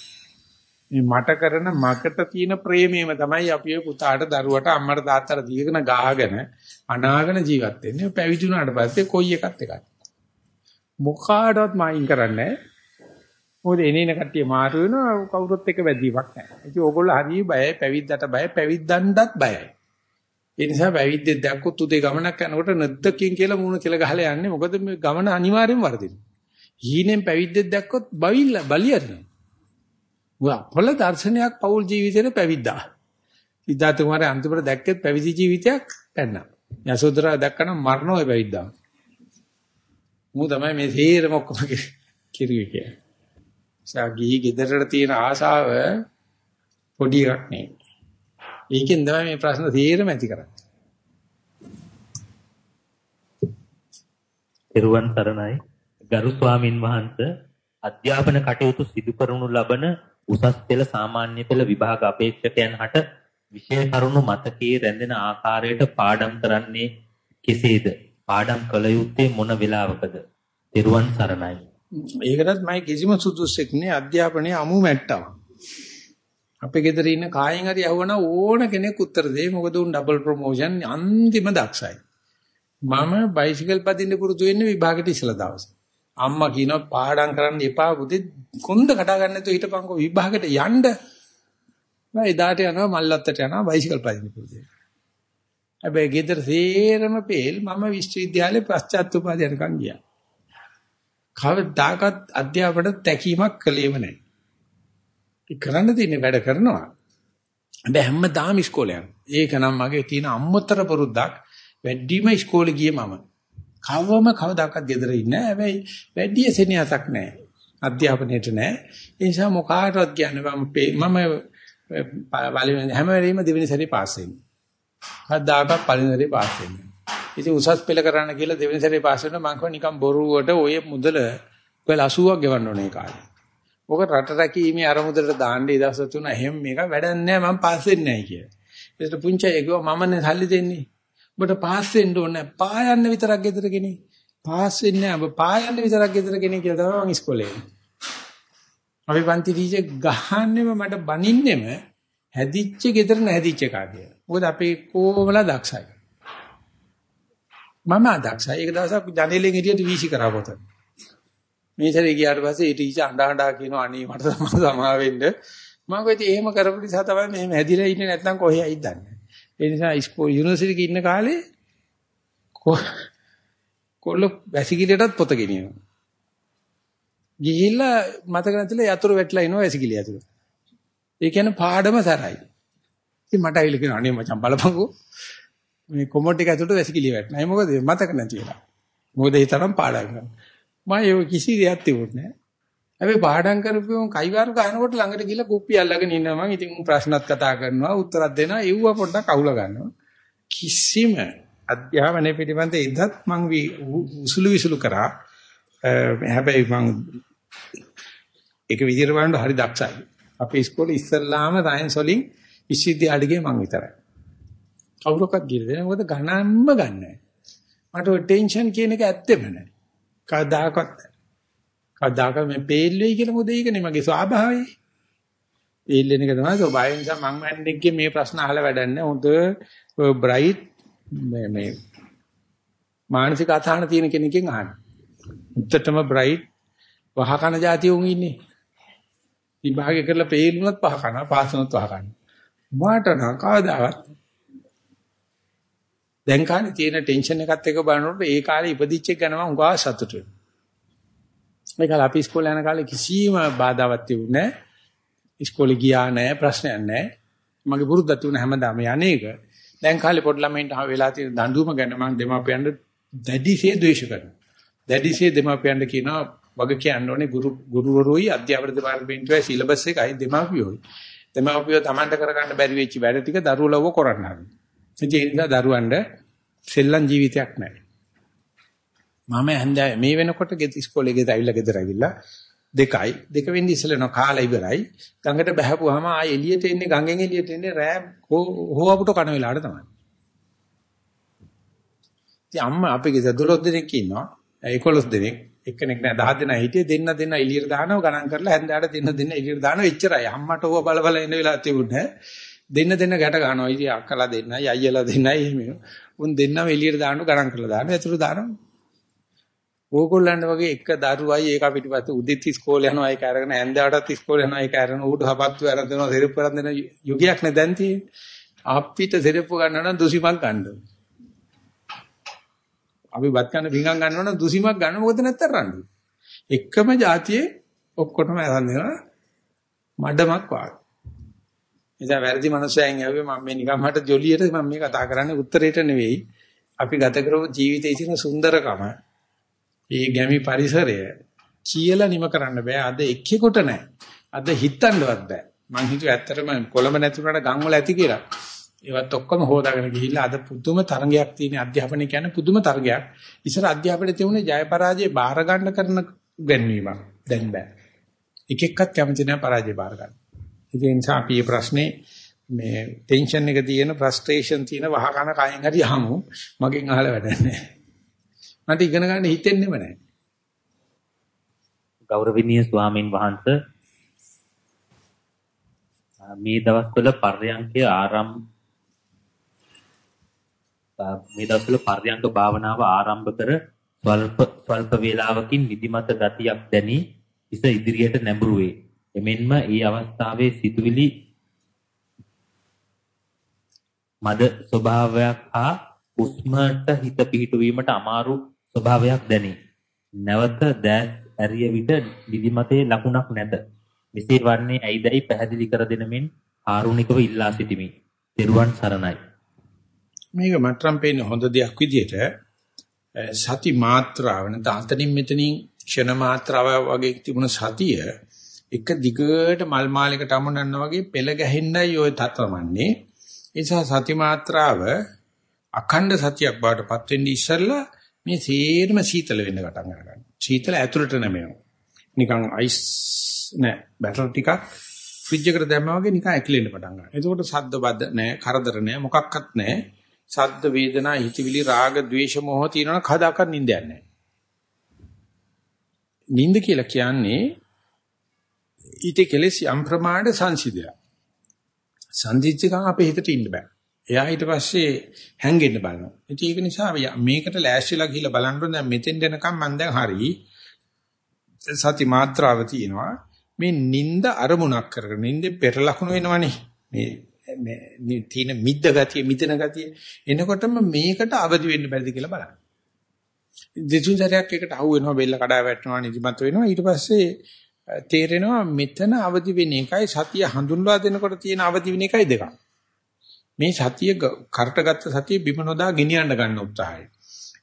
මේ මට කරන මකට තියෙන ප්‍රේමයම තමයි අපි ඔය පුතාට දරුවට අම්මට තාත්තට දීගෙන ගාගෙන අනාගෙන ජීවත් වෙන්නේ. පැවිදි වුණාට පස්සේ කොයි එකත් එකයි. මොකාටවත් මායින් කරන්නේ මොකද එනේන කට්ටිය මාරු වෙනවා කවුරුත් එක වැදීමක් නැහැ. ඉතින් ඕගොල්ලෝ හරිය බයයි පැවිද්දට බයයි පැවිද්දන්ටත් බයයි. ඒ නිසා පැවිද්දෙක් දැක්කොත් උදේ ගමනක් යනකොට නැද්දකින් කියලා මූණ කියලා ගහලා යන්නේ. මොකද මේ ගමන අනිවාර්යෙන් වර්ධිනවා. හීනෙන් පැවිද්දෙක් දැක්කොත් බවිල්ල බලියරනවා. අපල දර්ශනයක් පෞල් ජීවිතේට පැවිද්දා. සිද්ධාර්ථ කුමාරයා අන්තිමට දැක්කෙත් පැවිදි ජීවිතයක් පැන්නා. යසෝදරා දැක්කනම් මරණෝ පැවිද්දා. මු තමයි මේ තීරම ඔක්කොම කිරුවේ කියන්නේ. සාගී ගෙදරට තියෙන ආසාව පොඩි එකක් නෙවෙයි. ඒකෙන් තමයි මේ ප්‍රශ්න තීරම ඇති කරන්නේ. එරුවන් සරණයි ගරු ස්වාමින් වහන්සේ අධ්‍යාපන කටයුතු සිදු කරනු ලබන උසස් පෙළ සාමාන්‍ය පෙළ විභාග අපේක්ෂකයන් හට විෂය කරුණු මතකයේ රැඳෙන ආකාරයට පාඩම් කරන්නේ කෙසේද? පාඩම් කළ යුත්තේ මොන වෙලාවකද? ත්වන් සරණයි. ඒකටත් මම කිසිම සුදුසුෙක් නෑ අධ්‍යාපනයේ අමු මැට්ටම. අපේ ගෙදර ඉන්න කායෙන් හරි යවන ඕන කෙනෙක් උත්තර දෙයි මොකද උන් ඩබල් ප්‍රොමෝෂන් අන්තිම දක්ෂයි. මම බයිසිකල් පදින්න පුරුදු වෙන්නේ විභාගෙට ඉස්සලා දවසේ. අම්මා කියනවා පාඩම් කරන්න එපා පුතේ කොන්ද කඩා ගන්න නැතුව හිටපන්කෝ විභාගෙට යන්න. මම එදාට යනවා මල්ලත්තට යනවා බයිසිකල් පදින්න පුරුදු. හැබැයි ගෙදර සේරම පෙල් මම විශ්වවිද්‍යාලේ පශ්චාත් උපාධියනකම් ගියා. කවදාකවත් අධ්‍යාපනයට තැකීමක් කළේම නැහැ. ඒ කරන්න තියෙන වැඩ කරනවා. හැබැයි හැමදාම ඉස්කෝලේ යනවා. ඒක නම් මගේ තියෙන අම්මතර පුරුද්දක්. වැඩිම ඉස්කෝලේ ගියේ මම. කවම කවදාකවත් ගෙදර ඉන්නේ නැහැ. හැබැයි වැඩි සෙනෙහසක් නැහැ. අධ්‍යාපනයේට නැහැ. ඒ නිසා මොකාටවත් කියන්නේ මම මම පළවෙනි හැම වෙලෙම දෙවෙනි සැරේ පාස් වෙන්නේ. කවදාකවත් පළවෙනි සැරේ පාස් වෙන්නේ. ඉතින් උසස් පෙළ කරන්න කියලා දෙවෙනි සැරේ පාස් වෙනවා මම කිව්වා නිකන් බොරුවට ඔය මුදල ඔය 80ක් ගෙවන්න ඕනේ කාලේ. ඔක රට රැකීමේ අරමුදලට දාන්න ඉදවස් තුන එහෙම මේක වැඩක් නැහැ මම පාස් වෙන්නේ නැහැ කියලා. ඒකට පුංචි අය කිව්වා මමනේ සල්ලි දෙන්නේ. ඔබට පාස් වෙන්න ඕනේ පායන්න විතරක් ගෙදර ගෙනේ. පාස් වෙන්නේ නැහැ. ඔබ පායන්න විතරක් ගෙදර ගෙනේ කියලා තමයි මම ඉස්කෝලේ. අපි පන්ති ටීචර් ගහන්නෙම මට බනින්නෙම හැදිච්ච ගෙදර නැහැදිච්ච එකා කියලා. මොකද අපි කොමලා දක්ෂයි. මම අදක්ෂයි. ඒක දවසක් ජනේලෙන් එළියට වීසි කරා පොත. මේ සැරේ ගියාට පස්සේ ඒ ටීචර් අඬ අඬා කියනවා අනේ මට සමා <laughs> වෙන්න. මම කිව්වා ඉතින් එහෙම කරපු නිසා තමයි මෙහෙම හැදිලා ඉන්නේ නැත්නම් කොහේ ඇයිද දන්නේ. ඒ නිසා ඉස්කෝ යුනිවර්සිටි එකේ ඉන්න කාලේ <laughs> කොල්ල වැසිකිළියටත් පොත ගෙනියනවා. ගිහිල්ලා මතක නැතිලා යතුරු වැටලා එනවා වැසිකිළිය ඇතුළට. ඒ කියන්නේ පාඩම සරයි. ඉතින් මට ඇවිල්ලා කියනවා අනේ මචං බලපංකෝ මේ කොමඩ් එක ඇතුළට වැසිකිලි වැටෙනවා. ඒ මොකද මතක නැති වෙලා. මොකද ඒ තරම් පාඩම් කරනවා. මම ඒ කිසි දෙයක් තිබුණේ නැහැ. හැබැයි පාඩම් කරපුවම කයිවාරු ගන්නකොට ළඟට ගිහලා කුප්පි අල්ලගෙන ඉන්නවා මම. ඉතින් ප්‍රශ්නත් කතා කරනවා, උත්තරත් දෙනවා. ඒව පොඩ්ඩක් අහුලා ගන්නවා. කිසිම අධ්‍යාපනයේ පිටිපන්ත ඉදත් මං උසුළු විසුළු කරා. හැබැයි මං ඒක විදිහට බලනකොට හරි දක්ෂයි. අපේ ඉස්කෝලේ ඉස්සල්ලාම සයන්ස් වලින් විශ්වවිද්‍යාලෙ ගියේ මං විතරයි. කවුරක්වත් ගිහලා දෙන්නේ මොකද ගණන්ම ගන්නෑ. මට ඔය ටෙන්ෂන් කියන එක ඇත්තෙම නෑ. කවදාකවත් කවදාක මේ පේල් වෙයි කියලා මොකද ඒකනේ මගේ ස්වභාවය. පේල් වෙන එක තමයි ස්වභාවය නිසා මං මැන්නෙක්ගේ මේ ප්‍රශ්න අහලා වැඩක් නෑ. හොඳ බ්‍රයිට් මේ මේ මානසික අසහන තියෙන කෙනකින් අහන්න. උත්තරම බ්‍රයිට් වහකන જાතිය උන් ඉන්නේ. විභාගය කරලා පේල් වුණත් පහ කනවා, පාස් වුණත් පහ කනවා. මාට නම් කවදාවත් දැන් කාලේ තියෙන ටෙන්ෂන් එකත් එක බලනකොට ඒ කාලේ ඉපදිච්ච එක ගැන මම උගා සතුටු වෙනවා. මේ කාලේ අපි ඉස්කෝලේ යන කාලේ කිසිම බාධාවක් තිබුණේ නැහැ. ඉස්කෝලේ ගියා නැහැ ප්‍රශ්නයක් නැහැ. මගේ පුරුද්දක් තිබුණ හැමදාම යන්නේක. දැන් කාලේ පොඩි ළමයින්ට වෙලා තියෙන දඬුවම ගැන මම දෙමාපියන්ට දැඩිසේ ද්වේෂ කරනවා. දැඩිසේ දෙමාපියන්ට කියනවා වග කියන්න ඕනේ ගුරු ගුරුවරුයි අධ්‍යාපන දෙපාර්තමේන්තුවේ සිලබස් එකයි දෙමාපියෝයි. දෙමාපියෝ Tamanට කරගන්න බැරි වෙච්ච වැඩ ටික දරුවෝ ලව්ව කරන්න හදනවා. ඒ නිසා දරුවන්ට සෙල්ලම් ජීවිතයක් නැහැ. මම හන්දෑ මේ වෙනකොට ඉස්කෝලේ ගෙද ඇවිල්ලා ගෙදර ඇවිල්ලා දෙකයි. දෙක වෙන්නේ ඉස්සෙල්ලා කාලා ඉවරයි. ගඟට බහැපුවාම ආයෙ එළියට එන්නේ ගඟෙන් එළියට එන්නේ රෑ හොවපුට කන වෙලාවට තමයි. ඉතින් අම්මා අපේ ගෙදර 12 දෙනෙක් ඉන්නවා. 11 දෙනෙක්. එක්කෙනෙක් නෑ. 10 දෙනා හිටියේ. දෙන්න දෙන්න එළියට දානවා. ගණන් කරලා හැන්දෑට දෙන්න දෙන්න එළියට දානවා. එච්චරයි. අම්මට ඕව බල බල එන වෙලාව තිබුණේ දෙන්න දෙන්න ගැට ගන්නවා. ඉතින් අක්කලා දෙන්නයි අයියලා දෙන්නයි එහෙම. උන් දෙන්නම එළියට දාන්න ගණන් කරලා දානවා. ඒතුළු දානවා. ඕගොල්ලන්ට වගේ එක දරුවයි ඒක පිටිපස්සේ උදෙත් ඉස්කෝලේ යනවා ඒක අරගෙන ඇන්දාටත් ඉස්කෝලේ යනවා ඒක අරගෙන ඌට හපත්තු අරන් දෙනවා සෙරප්පු අරන් දෙන යුගයක් නේ දැන් තියෙන්නේ. අපිට සෙරප්පු ගන්න නම් දුසිමක් ගන්න අපි බත් කන්න පිඟන් ගන්නව නම් දුසිමක් ගන්න මොකද නැත්තර රණ්ඩු. එකම જાතියේ ඔක්කොටම අරන් දෙනවා මඩමක් වාගේ. නිසා වැරදි මනුස්සයන් ඇව්වේ මම මේ නිකන් මට ජොලියට මම මේ කතා කරන්නේ උත්තරේට නෙවෙයි. අපි ගත කරපු ජීවිතයේ තියෙන සුන්දරකම, ඒ ගැමි පරිසරය කියලා නිම කරන්න බෑ. අද එක්කෙකුට නෑ. අද හිතන්නවත් බෑ. මං හිතුවේ ඇත්තටම කොළඹ නැතුණාට ගම් වල ඇති කියලා. ඒවත් ඔක්කොම හොදාගෙන ගිහිල්ලා අද පුදුම තරගයක් තියෙන අධ්‍යාපනය කියන්නේ පුදුම තරගයක්. ඉස්සර අධ්‍යාපනයේ තිබුණේ ජය පරාජය බාර ගන්න කරන ගැන්වීමක්. දැන් බෑ. එක එක්කත් කැමති නෑ පරාජය බාර ගන්න. ඒ නිසා අපි මේ ප්‍රශ්නේ මේ ටෙන්ෂන් එක තියෙන ෆ්‍රස්ට්‍රේෂන් තියෙන වහකන කයෙන් හරි යහමු මගෙන් අහලා වැඩක් නැහැ. මට ඉගෙන ගන්න හිතෙන්නේම නැහැ. ගෞරවනීය ස්වාමින් වහන්සේ මේ දවස්වල පර්යංකය ආරම්භ මේ දවස්වල පර්යංක භාවනාව ආරම්භ කර ස්වල්ප ස්වල්ප වේලාවකින් නිදිමත ගතියක් දැනි ඉස ඉදිරියට නැඹුරු වේ. එමෙන්ම ඒ අවස්ථාවේ සිතුවිලි මද ස්වභාවයක් හා උස්මට හිත පිහිටුවීමට අමාරු ස්වභාවයක් දැනේ. නැවත දැස් ඇරිය විට නිදිමතේ ලකුණක් නැත. මෙසේ වන්නේ ඇයිදයි පැහැදිලි කර දෙනමින් ආරුණිකව ඉල්ලා සිටිමි. ත්වන් සරණයි. මේක මට්ටම් පේන හොඳ දෙයක් විදිහට සති මාත්‍රාව නැත්නම් මෙතනින් ක්ෂණ මාත්‍රාව වගේ තිබුණ සතිය එක දිගට මල් මාලයකට අමුණනවා වගේ පෙළ ගැහෙන්නයි ඔය තත්වමන්නේ. ඒ නිසා සති මාත්‍රාව අඛණ්ඩ සතියක් බාටපත් වෙන්න ඉස්සෙල්ලා මේ සේරම සීතල වෙන්න පටන් ගන්නවා. සීතල ඇතුළට නැමෙනවා. නිකන් අයිස් නෑ බැටර් ටිකක් ෆ්‍රිජ් එකට දැම්මා වගේ නිකන් ඇකිලෙන්න පටන් ගන්නවා. එතකොට සද්ද බද්ද නෑ, කරදර නෑ, මොකක්වත් නෑ. සද්ද වේදනා, හිතවිලි, රාග, ద్వේෂ, මොහ තියෙනවා කදාකත් නිින්දයක් නෑ. නිින්ද කියලා කියන්නේ ඊට කෙලෙස් යම් ප්‍රමාණ සංසිඳියා. සංසිඳිච්ච ගමන් අපේ හිතට ඉන්න බෑ. එයා ඊට පස්සේ හැංගෙන්න බලනවා. ඉතින් ඒක නිසා මේකට ලෑස්තිලා ගිහිල්ලා බලන්න දැන් මෙතෙන් දෙනකම් මම දැන් හරි සති මාත්‍රාව තියෙනවා. මේ නිින්ද අරමුණක් කරගෙන නිින්දේ පෙර ලකුණු වෙනවනේ. මේ මේ තියෙන මිද්ද ගතිය, මිදෙන ගතිය එනකොටම මේකට අවදි වෙන්න බැරිද කියලා බලන්න. දෙතුන් සැරයක් එකට අහු වෙනවා බෙල්ල කඩා වැටෙනවා නිදිමත වෙනවා ඊට පස්සේ තේරෙනවා මෙතන අවදි වෙන එකයි සතිය හඳුන්වා දෙනකොට තියෙන අවදි වෙන එකයි දෙකක්. මේ සතිය කරටගත්ත සතිය බිම නොදා ගෙනියන්න ගන්න උත්සාහය.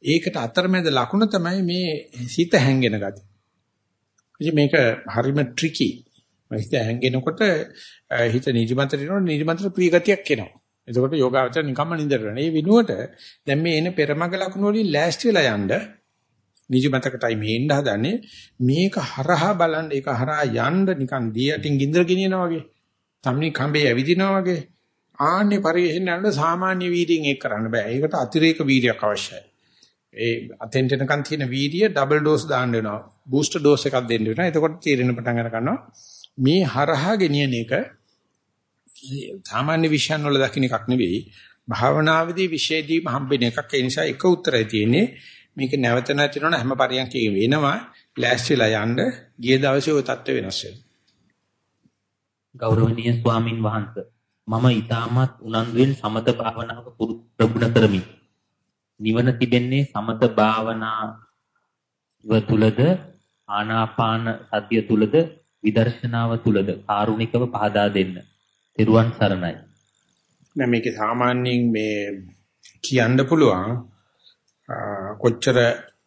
ඒකට අතරමැද ලකුණ තමයි මේ සිත හැංගෙන ගතිය. ඉතින් මේක හරිම ට්‍රිකි. හිත හැංගෙනකොට හිත නිදිමතට එනකොට නිදිමතට ප්‍රිය ගතියක් එනවා. එතකොට යෝගාවචර නිකම්ම නින්දට යනවා. මේ විනුවට දැන් මේ එන පෙරමග ලකුණු වලින් ලෑස්ති වෙලා යන්න නිදිමතකටයි මේ එන්න හදන්නේ. මේක හරහා බලන්න ඒක හරහා යන්න නිකන් දී යටින් ගින්දර ගෙනියනවා වගේ. තමනි කඹේ ඇවිදිනවා වගේ. ආන්නේ පරිශෙන් යන සාමාන්‍ය වීර්යයෙන් ඒක කරන්න බෑ. ඒකට අතිරේක වීර්යයක් අවශ්‍යයි. ඒ අතෙන්ට එනකන් තියෙන වීර්ය ඩබල් ඩෝස් දාන්න වෙනවා. බූස්ටර් ඩෝස් එකක් දෙන්න වෙනවා. එතකොට තීරණ පටන් අර ගන්නවා. මේ හරහා ගෙනියන එක සාමාන්‍ය විෂයන් වල දකින්න එකක් නෙවෙයි. භාවනාවේදී විශේෂදීම හම්බෙන එකක්. ඒ නිසා එක උත්තරයි තියෙන්නේ. මේක නැවත නැතිනොන හැම පරියන්කේ වෙනවා ලෑස්තිලා යන්න ගිය දවසේ ওই தත්ත්ව වෙනස් වෙනවා ගෞරවනීය ස්වාමින් වහන්සේ මම ඊටමත් උනන්දුවෙන් සමත භාවනාවක ප්‍රගුණ කරමි නිවන තිබෙන්නේ සමත භාවනාව තුළද ආනාපාන සතිය තුළද විදර්ශනාව තුළද කාරුණිකව පහදා දෙන්න. තිරුවන් සරණයි. දැන් මේකේ සාමාන්‍යයෙන් මේ කියන්න පුළුවන් කොච්චර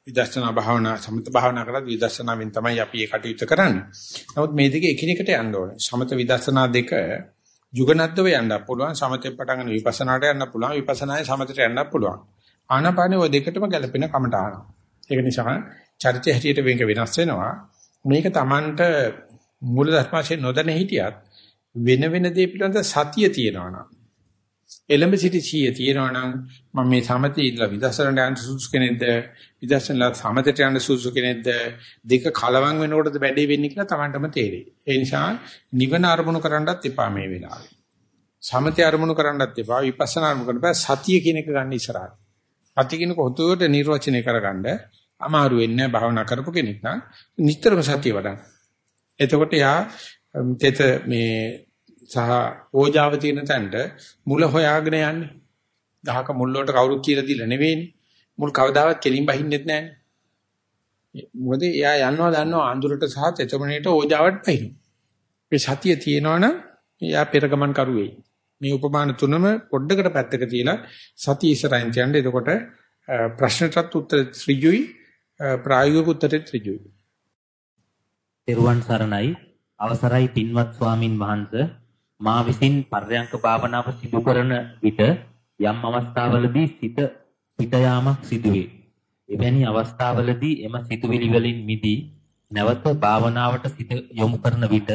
විදර්ශනා භාවනා සමත භාවනා කරලා විදර්ශනාවෙන් තමයි අපි ඒ කටයුතු කරන්නේ. නමුත් මේ දෙක එකිනෙකට යන්න ඕනේ. සමත විදර්ශනා දෙක යුගනද්දව යන්න පුළුවන්. සමතේ පටන් ගන්න විපස්සනාට යන්න පුළුවන්. විපස්සනායේ සමතට යන්න පුළුවන්. ආනාපානේ ওই දෙකටම ගැලපෙන කමටහන. ඒක නිසා චරිතය හැටියට මේක වෙනස් වෙනවා. මේක Tamanට මූල ධර්මාශය නොදැන හිටියත් වෙන වෙන දේ පිළිබඳ සතිය තියෙනවා නම් එලඹ සිටි සිය තියෙනවා නම් මම මේ සමතේ ඉඳලා විදර්ශනට යන සුසු කෙනෙක්ද විදර්ශනලා සමතට යන සුසු කෙනෙක්ද දෙක කලවම් වෙනකොටද වැඩේ වෙන්නේ කියලා Tamanටම තේරෙයි. ඒ නිසා නිවන අරමුණු කරන්නත් එපා මේ වෙලාවේ. සමතේ අරමුණු කරන්නත් එපා විපස්සනා අරමුණු කරන්න බෑ සතිය කියන එක ගන්න ඉස්සරහට. සතිය කියන කොහොතට නිර්වචනය කරගන්න අමාරු වෙන්නේ භාවනා කරපු කෙනෙක් නම් නිතරම සතිය වඩන්න. එතකොට යා තෙත මේ සහ ඕජාව තියෙන තැනට මුල හොයාගෙන යන්නේ. ගහක මුල් වලට කවුරුත් කියලා දීලා නෙවෙයිනේ. මුල් කවදාවත් කෙලින් බහින්නෙත් නැහැ. මොකද එයා යනවා දන්නවා අඳුරට සහ තෙතමනේට ඕජාවට බහිනවා. මේ සතිය තියෙනවනම් එයා පෙරගමන් කරුවෙයි. මේ උපමාන තුනම පොඩ්ඩකට පැත්තක තියලා සතිය ඉස්සරහින් තියන්න. එතකොට ප්‍රශ්නටත් උත්තර ත්‍රිජුයි ප්‍රායෝගික උත්තරේ ත්‍රිජුයි. තෙරුවන් සරණයි අවසරයි පින්වත් ස්වාමින් වහන්සේ මා විසින් පර්යංක භාවනාව සිදු කරන විට යම් අවස්ථාවලදී සිත පිට යාමක් සිදුවේ. එවැනි අවස්ථාවලදී එම සිතුවිලි වලින් මිදී නැවත භාවනාවට සිත යොමු කරන විට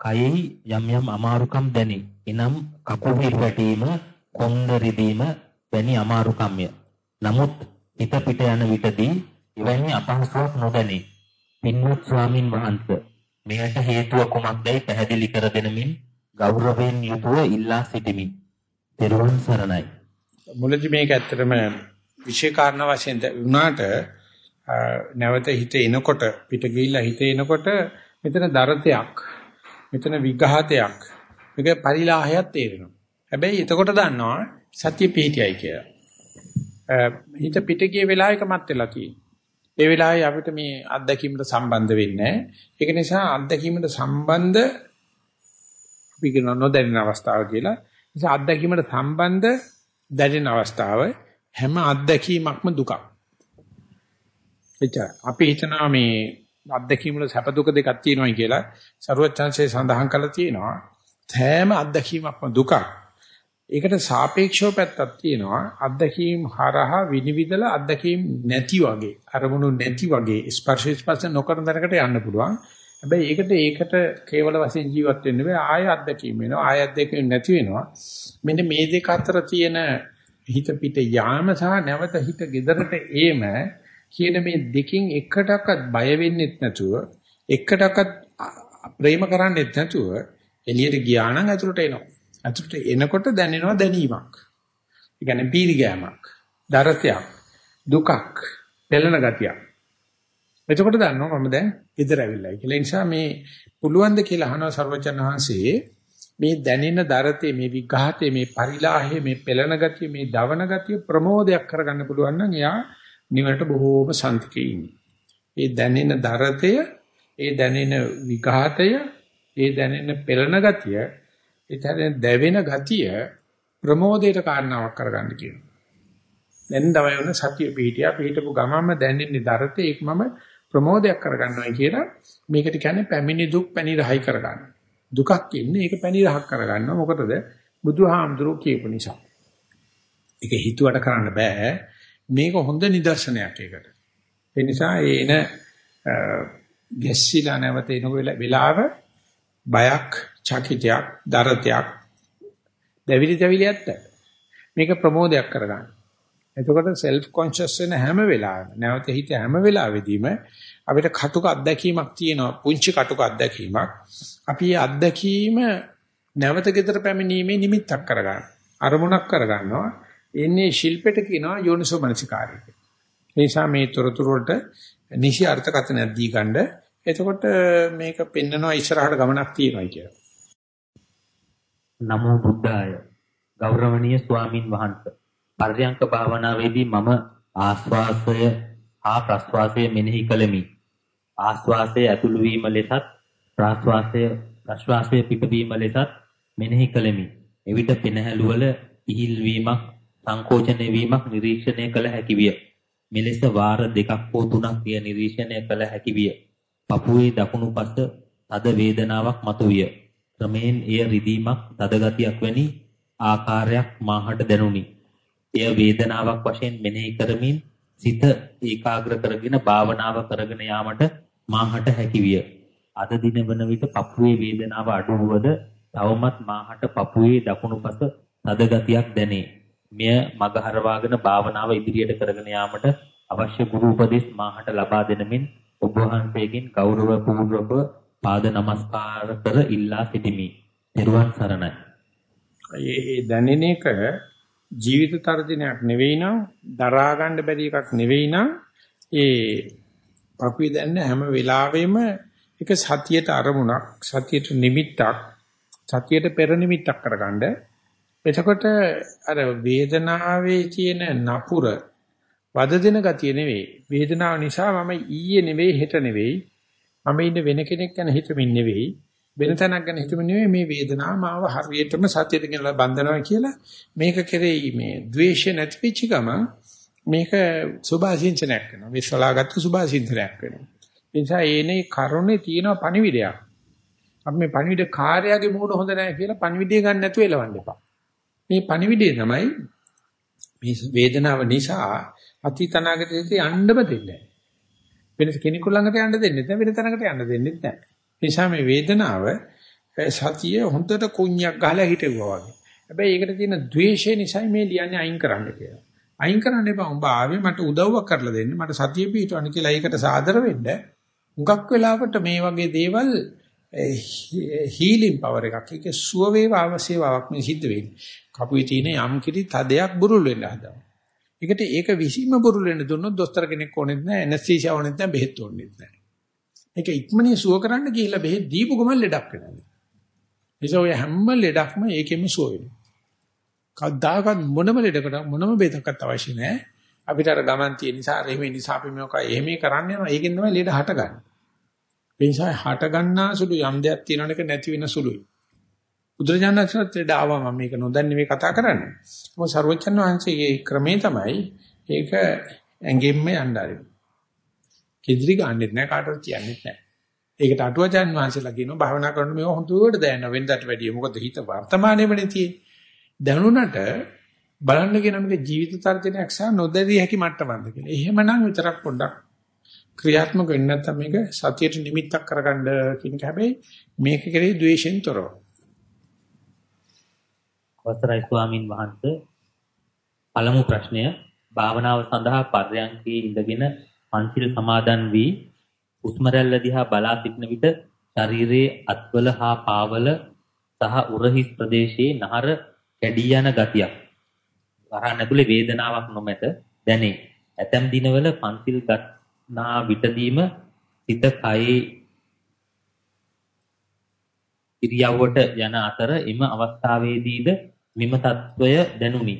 කයෙහි යම් යම් අමාරුකම් දැනේ. එනම් කකුල් හිරවැටීම, කොන්ද රිදීම වැනි අමාරුකම්ය. නමුත් හිත පිට යන විටදී එවැනි අපහසුයක් නොදැනේ. පින්වත් ස්වාමින් වහන්සේ මෙයට හේතුව කුමක්දයි පැහැදිලි කර දෙනමින් ගෞරවයෙන් යුතුව ඉල්ලා සිටිමි. ත්වන් සරණයි. මුලදි මේක ඇත්තටම විශේෂ කාරණා වශයෙන් වුණාට නැවත හිත එනකොට පිට ගිහිල්ලා හිත එනකොට මෙතන දරතයක් මෙතන විඝාතයක් මේක පරිලාහයක් තේරෙනවා. හැබැයි එතකොට දන්නවා සත්‍ය පිහිටියයි කියලා. හිත පිට ගිය වෙලාවක මත් වෙලා තියෙනවා. ඒ වෙලාවේ අපිට මේ අත්දැකීමට සම්බන්ධ වෙන්නේ ඒක නිසා අත්දැකීමට සම්බන්ධ අපි කියන නොදැනෙන අවස්ථාව කියලා. නිසා අත්දැකීමට සම්බන්ධ දැනෙන අවස්ථාව හැම අත්දැකීමක්ම දුකක්. එච්චර. අපි හිතනවා මේ අත්දැකීම් වල සැප දුක දෙකක් තියෙනවායි කියලා සරුවචාන්සේ සඳහන් කරලා තියෙනවා. හැම අත්දැකීමක්ම දුකක්. ඒකට සාපේක්ෂව පැත්තක් තියෙනවා අත්දැකීම් හරහා විනිවිදලා අත්දැකීම් නැති වගේ අරමුණු නැති වගේ ස්පර්ශ ස්පර්ශ නොකරන තැනකට යන්න පුළුවන් හැබැයි ඒකට ඒකට කේවල වශයෙන් ජීවත් වෙන්න බෑ ආය අත්දැකීම් වෙනවා ආය අත්දැකීම් නැති වෙනවා මෙන්න මේ දෙක අතර තියෙන හිත පිට යාම සහ නැවත හිත gedරට ඒම කියන මේ දෙකෙන් එකටවත් බය වෙන්නෙත් නැතුව එකටවත් ප්‍රේම කරන්නෙත් නැතුව එළියට ගියා නම් ඇතුළට එනවා අතුට එනකොට දැනෙනවා දැනීමක්. ඒ කියන්නේ පීරි ගෑමක්, දරතයක්, දුකක්, පෙළෙන ගතියක්. එතකොට දන්නවා මම දැන් ඉදර ඇවිල්ලායි කියලා. ඒ නිසා මේ පුළුවන් ද කියලා අහනවා සර්වචන් වහන්සේ මේ දැනෙන දරතේ මේ විඝාතේ මේ පරිලාහේ මේ පෙළෙන ගතිය මේ දවන ගතිය ප්‍රමෝදයක් කරගන්න පුළුවන් නම් එයා නිවනට බොහෝම සන්තිකේ ඉන්නේ. ඒ දැනෙන දරතය, ඒ දැනෙන විඝාතය, ඒ දැනෙන පෙළෙන ගතිය ඊතරෙන් දැවෙන ගතිය ප්‍රමෝදයට කාරණාවක් කරගන්න කියනවා. දැන් තමයි වුණ සතිය පිහිටියා පිහිටපු ගමම දැනෙන්නේ දරතේ ඒක මම ප්‍රමෝදයක් කරගන්නවා කියලා මේකට කියන්නේ පැමිණි දුක් පැණි රහයි කරගන්න. දුකක් ඉන්නේ ඒක පැණි රහක් කරගන්නවා. මොකටද? බුදුහාමුදුරුවෝ කියපු නිසා. ඒක හිතුවට කරන්න බෑ. මේක හොඳ නිදර්ශනයක් ඒකට. ඒ නිසා ඒන ගැස්සිලා නැවත එන වෙලාව බයක්, චකිතයක්, දරතයක්, දෙවිලි දෙවිලි ඇත්ත. මේක ප්‍රමෝදයක් කරගන්න. එතකොට self conscious වෙන හැම වෙලාවෙම නැවත හිත හැම වෙලාවෙදීම අපිට කටුක අත්දැකීමක් තියෙනවා පුංචි කටුක අත්දැකීමක්. අපි ඒ අත්දැකීම නැවත ගෙදර පැමිණීමේ නිමිත්තක් කරගන්න අරමුණක් කරගන්නවා. එන්නේ ශිල්පෙට කියනවා යෝනිසෝ මනසිකාරය ඒ නිසා මේ තොරතුරු වලට නිසි අර්ථකථනයක් දී ගන්න. එතකොට මේක පෙන්නනවා ඉස්සරහට ගමනක් තියෙනවා කියලා. නමෝ බුද්ධාය. ගෞරවනීය ස්වාමින් වහන්සේ. පර්යංක භාවනාවේදී මම ආස්වාසය හා ප්‍රස්වාසය මෙනෙහි කළෙමි. ආස්වාසය ඇතුළු වීම ලෙසත් ප්‍රාස්වාසය ප්‍රශ්වාසය පිටවීම ලෙසත් මෙනෙහි කළෙමි. එවිට පෙනහැලු වල ඉහිල් වීමක් සංකෝචනය වීමක් නිරීක්ෂණය කළ හැකි විය. මෙලෙස වාර දෙකක් හෝ තුනක් විය නිරීක්ෂණය කළ හැකි විය. පපුවේ දකුණු පස තද වේදනාවක් මතුවිය. ක්‍රමයෙන් එය රිදීමක් තද ගතියක් වැනි ආකාරයක් මාහට දැනුනි. එය වේදනාවක් වශයෙන් මෙනෙහි කරමින් සිත ඒකාග්‍ර කරගෙන භාවනාව කරගෙන යාමට මාහට හැකි විය. අද දින වන විට පපුවේ වේදනාව අඩුවද තවමත් මාහට පපුවේ දකුණු පස තද ගතියක් දැනේ. මෙය මගහරවාගෙන භාවනාව ඉදිරියට කරගෙන යාමට අවශ්‍ය ගුරු උපදෙස් මාහට ලබා දෙනමින් ඔබ වහන්සේගෙන් ගෞරව පූර්වක පාද නමස්කාර කර ඉල්ලා සිටිමි. ත්වන් සරණයි. ඒ දැනෙන එක ජීවිත තර්ජනයක් නෙවෙයි නම් දරා ගන්න බැරි එකක් නෙවෙයි නම් ඒ පපුවේ දැන්න හැම වෙලාවෙම එක සතියට අරමුණක් සතියට නිමිත්තක් සතියට පෙර නිමිත්තක් කරගන්න. එතකොට අර වේදනාවේ තියෙන නපුර වද දෙන ගතිය නෙවෙයි. වේදනාව නිසා මම ඊයේ නෙවෙයි හෙට නෙවෙයි. මම ඉන්න වෙන කෙනෙක් ගැන හිතමින් නෙවෙයි. වෙන තැනක් ගැන හිතමින් නෙවෙයි මේ වේදනාව මාව හරියටම සතියට ගෙනලා බඳිනවා කියලා මේක කෙරෙහි මේ ද්වේෂය නැති වෙච්ච ගමන් මේක සුභාසින්චනයක් වෙනවා. විශ්වලාගත්තු සුභාසින්චනයක් වෙනවා. ඒ නිසා ඒනේ කරුණේ තියෙන පණිවිඩයක්. අපි මේ පණිවිඩ කාර්යයේ මූණ හොඳ නැහැ කියලා පණිවිඩය ගන්න නැතුව එලවන්න එපා. මේ පණිවිඩය තමයි මේ වේදනාව නිසා අතීතනාගතයට යන්නම දෙන්නේ. වෙන කෙනෙකු ළඟට යන්න දෙන්නේ නැහැ වෙන තැනකට යන්න දෙන්නේ නැහැ. නිසා මේ වේදනාව සතිය හොඳට කුණ්‍යක් ගහලා හිටෙවුවා වගේ. හැබැයි ඒකට තියෙන द्वේෂය නිසා මේ ලියන්නේ අයින් කරන්න කියලා. අයින් කරන්න එපා. උඹ ආවේ මට උදව්වක් කරලා දෙන්න. මට සතිය පිටවන්න කියලා ඒකට සාදර වෙන්න. හුඟක් වෙලාවට මේ වගේ දේවල් හීලින් පවර් එකක්. ඒක සුව වේවා අවශ්‍යතාවක් මේ සිද්ධ වෙන්නේ. කපුවේ තියෙන යම් කිරි තදයක් බුරුල් වෙන්න හදනවා. ඒකට ඒක විසීම බුරුල් වෙන්න දුන්නොත් දොස්තර කෙනෙක් ඕනෙත් නැහැ, ඇනස්තීසියා ඕනෙත් නැහැ, බෙහෙත් ඕනෙත් නැහැ. ඒක ඉක්මනින් සුව කරන්න ගිහිල්ලා බෙහෙත් දීපු ගමන් ලෙඩක් වෙනවා. එසේ ඔය හැම ලෙඩක්ම ඒකෙම සුව වෙනවා. කවදාකවත් මොනම ලෙඩකට මොනම බෙහෙතක්වත් අවශ්‍ය නැහැ. අපිට අර ගමන් තියෙන නිසා එහෙම නිසා අපි මේක එහෙම කරන්න යනවා. ඒකෙන් තමයි ලෙඩ හටගන්නේ. ඒ නිසා හට ගන්නා සුළු යම් දෙයක් තියෙනවනක නැති වෙන සුළුයි. බුදුරජාණන්සේත් ලෙඩ ආවම මේක නොදන්නේ මේ කතා කරන්නේ. මොකද ਸਰවචන් වහන්සේගේ ක්‍රමේ තමයි ඒක ඇඟෙන්න යන්න ආරෙන්නේ. කෙදිරි ගන්නෙත් නැහැ කාටවත් කියන්නෙත් නැහැ. ඒකට අටුවචන් වහන්සේලා කියනවා භාවනා කරනකොට මේක හොඳට දැනන වෙනදට වැඩිය. මොකද හිත වර්තමානයේමනේ තියෙන්නේ. දැනුණට බලන්න කියන මේක ජීවිත තර්ජනයක් සහ නොදැරිය හැකි මට්ටමක්ද කියලා. එහෙමනම් විතරක් පොඩ්ඩක් ක්‍රියාත්මක වෙන්න නැත්නම් මේක සතියට නිමිත්තක් කරගන්න කියන එක හැබැයි මේක කෙරේ ද්වේෂෙන් තොරව. අවසරයි ස්වාමින් වහන්සේ පළමු ප්‍රශ්නය භාවනාව සඳහා පර්යන්කේ ඉඳගෙන පන්සිල් සමාදන් වී හුස්ම රැල්ල දිහා බලා සිටන විට ශරීරයේ අත්වල හා පාවල සහ උරහිස් ප්‍රදේශයේ නහර කැඩී යන ගතියක් වරහන් ඇතුලේ වේදනාවක් නොමැත දැනේ. ඇතම් දිනවල පන්සිල් ගන්නා විටදීම සිත කයේ ඉරියව්වට යන අතර එම අවස්ථාවේදීද මෙම తত্ত্বය දැනුනි.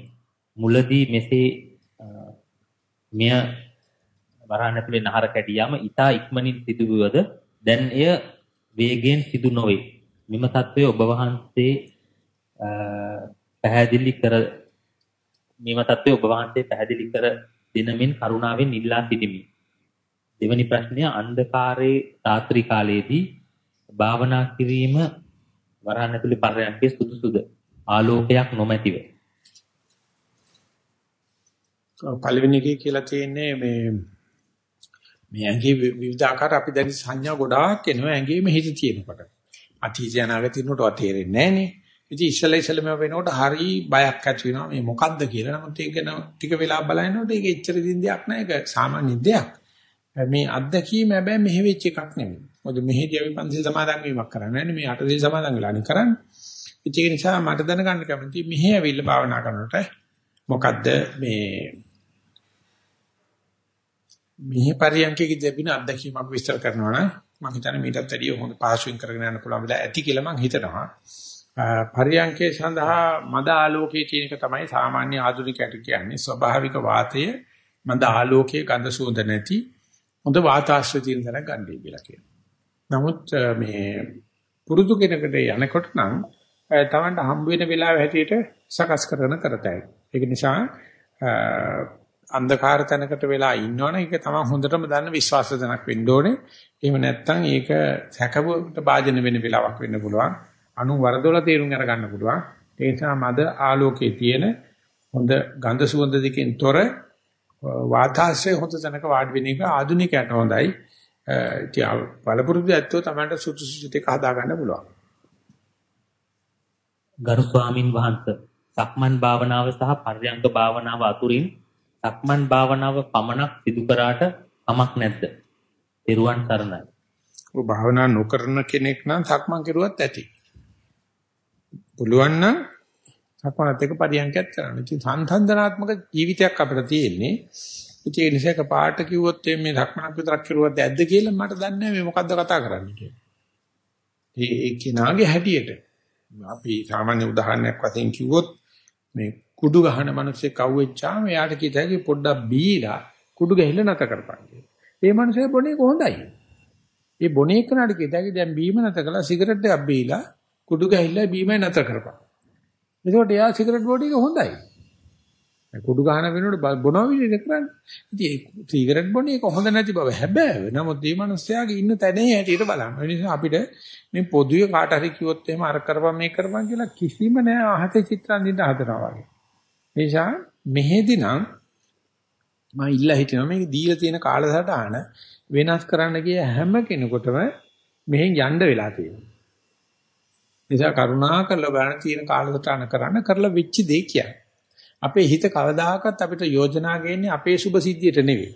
මුලදී මෙසේ මෙය වරහන් ඇතුලේ නහර කැඩියාම ඊතා ඉක්මනින් සිදුවුවද දැන් එය වේගයෙන් සිදු නොවේ. මෙම తත්වයේ ඔබ වහන්සේ පැහැදිලි කර මේව தත්ත්වය ඔබ වහන්සේ පැහැදිලි කර දෙනමින් කරුණාවෙන් ඉල්ලා සිටිමි. දෙවැනි ප්‍රශ්නය අන්ධකාරයේ රාත්‍රී කාලයේදී භාවනා කිරීම වරහන් ඇතුලේ පරයන්කේ සුදුසුද ආලෝකයක් නොමැතිව පළවෙනි එකේ කියලා තියෙන්නේ මේ මේ ඇඟේ විවිධ ආකාර අපි දැන් සංඥා ගොඩාක් එනවා ඇඟේම හිත තියෙනකොට අතීතය අනාගතය නෝට තේරෙන්නේ නැහනේ ඉතින් ඉස්සෙල්ලා ඉස්සෙල්ලා මේ වෙනකොට හරි බයක් ඇති වෙනවා මේ මොකද්ද කියලා. නමුත් ඒක න ටික වෙලා බලනකොට ඒක එච්චර දින් දෙයක් නෑ. ඒක සාමාන්‍ය දෙයක්. මේ අත්දැකීම හැබැයි මෙහෙ වෙච්ච එකක් නෙමෙයි. මොකද මෙහෙදී අපි පන්සිල් සමාදන් වීමක් කරන්නේ නෑනේ. මේ අටසිල් සමාදන් වෙලා නේ කරන්නේ. ඒක නිසා මට දැනගන්න කැමතියි මෙහෙ ඇවිල්ලා භාවනා කරනකොට මොකද්ද මේ මෙහි පරියන්කේ දෙපින අත්දැකීමක් විස්තර කරනවා නම් මම හිතන්නේ මීටත් වැඩිය හොඳ පාසුවෙන් කරගෙන යන්න පුළුවන් වෙලා ඇති කියලා මම හිතනවා. පරියන්කේ සඳහා මද ආලෝකයේ තියෙන එක තමයි සාමාන්‍ය ආධුනිකයට කියන්නේ ස්වභාවික වාතය මද ආලෝකයේ ගඳ සුවඳ නැති හොඳ වාතාශ්‍රය තියෙන තැනක් ගන්නයි කියලා කියනවා. නමුත් මේ පුරුදු කෙනෙකුට යනකොට නම් තමන්ට හම්බ වෙන වෙලාව හැටියට සකස් කරන කරතයි. ඒක නිසා අන්ධකාර තැනකට වෙලා ඉන්නවනේ ඒක තමයි හොඳටම දන්න විශ්වාස තැනක් වෙන්න ඕනේ. එහෙම නැත්නම් ඒක සැකවට භාජන වෙන වෙලාවක් වෙන්න පුළුවන්. අනු වරදොල තේරුම් අරගන්න පුළුවන්. ඒ නිසා මද ආලෝකයේ තියෙන හොඳ ගඳ සුවඳ දෙකෙන් තොර වාතාශ්‍රය හොඳ තැනක වාඩි වෙන එක ආධුනිකයට හොඳයි. ඉතින් බලපුරුදු ඇත්තෝ තමයි සුසුසු දෙක හදා ගන්න පුළුවන්. ගරු ස්වාමින් වහන්සේ සක්මන් භාවනාව සහ පර්යංක භාවනාව අතුරින් සක්මන් භාවනාව පමණක් සිදු කරාට කමක් නැද්ද? ත්‍රිරුවන් සරණයි. ඔබ භාවනා නොකරන කෙනෙක් නම් සක්මන් කරුවත් ඇති. පුළුවන් නම් සක්මනත් එක්ක පරියන්කයක් කරන්න. ඉතින් සංසන්දනාත්මක ජීවිතයක් අපිට තියෙන්නේ. ඉතින් ඒ නිසා කපාට කිව්වොත් මේ සක්මනක් විතරක් කරුවත් ඇද්ද කියලා මට දන්නේ නැහැ මේ මොකද්ද කතා කරන්නේ කියලා. ඒ ඒ කෙනාගේ හැටියට අපි සාමාන්‍ය උදාහරණයක් වශයෙන් කිව්වොත් මේ කුඩු ගහන මිනිස්සේ කවුවෙච්චාම එයාට කිතයි පොඩ්ඩක් බීලා කුඩු ගහලා නැත කරපන් කියලා. ඒ මිනිස්සේ බොනේ කොහොඳයි. ඒ බොනේ කනට කිතයි දැන් බීම නැත කළා සිගරට් එකක් බීලා කුඩු ගහිල්ලා බීමයි නැතර කරපන්. එතකොට එයා සිගරට් බෝඩ් එක හොඳයි. කුඩු ගහන වෙනකොට බොනවා විදිහට කරන්නේ. ඉතින් සිගරට් බොන එක හොඳ නැති බව හැබැයි නමුත් මේ මිනිස්යාගේ ඉන්න තැනේ හැටියට බලන්න. ඒ නිසා අපිට මේ පොදුවේ කාට හරි කිව්වොත් එහෙම අර කරපන් මේ කරපන් කියලා කිසිම නෑ අහසේ චිත්‍රන් දින්න හදනවා වගේ. ඒ නිසා මෙහෙදි නම් මම ඉල්ලා හිටිනවා මේක දීලා තියෙන කාලසටහන වෙනස් කරන්න ගිය හැම කෙනෙකුටම මෙහෙන් යන්න වෙලා තියෙනවා. නිසා කරුණාකරලා බලන්න තියෙන කාලසටහන කරන්න කරලා වෙච්ච දේ කියන්නේ. අපේ හිත කවදාකවත් අපිට යෝජනා ගේන්නේ අපේ සුභ සිද්ධියට නෙවෙයි.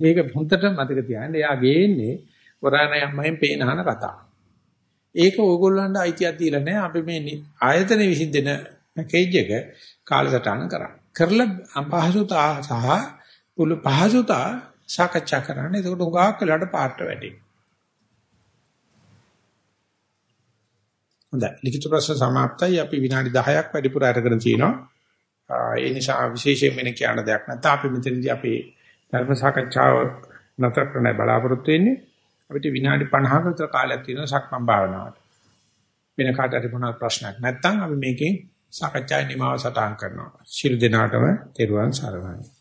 මේක හොඳට මතක තියාගන්න. එයා ගේන්නේ වරාණය අම්මෙන් පේනහන කතා. ඒක ඕගොල්ලන්ට අයිතියක් දීලා නැහැ. අපි මේ ආයතන විසින් දෙන පැකේජ් එක කාලසටහන කරා. කරලා අපහසුතා සහ පුළු පහසුතා සාකච්ඡා කරන්න. එතකොට උගාක් වෙලාට පාට වැඩි. හොඳයි. ලිඛිත ප්‍රශ්න સમાප්තයි. අපි විනාඩි 10ක් වැඩිපුර අරගෙන තිනවා. ඒ නිසා විශේෂයෙන් වෙන කියන දෙයක් නැත්නම් අපි මෙතනදී අපේ ධර්ම සාකච්ඡාව නතර කරන්න බලාපොරොත්තු වෙන්නේ. අපිට විනාඩි 50ක විතර කාලයක් තියෙනවා සක්මන් භාවනාවට. වෙන කාට හරි මොනවාද ප්‍රශ්නයක් නැත්නම් අපි මේකෙන් සාකච්ඡාවේ නිමාව සටහන් කරනවා. ශිරු දිනාටම තෙරුවන් සරණයි.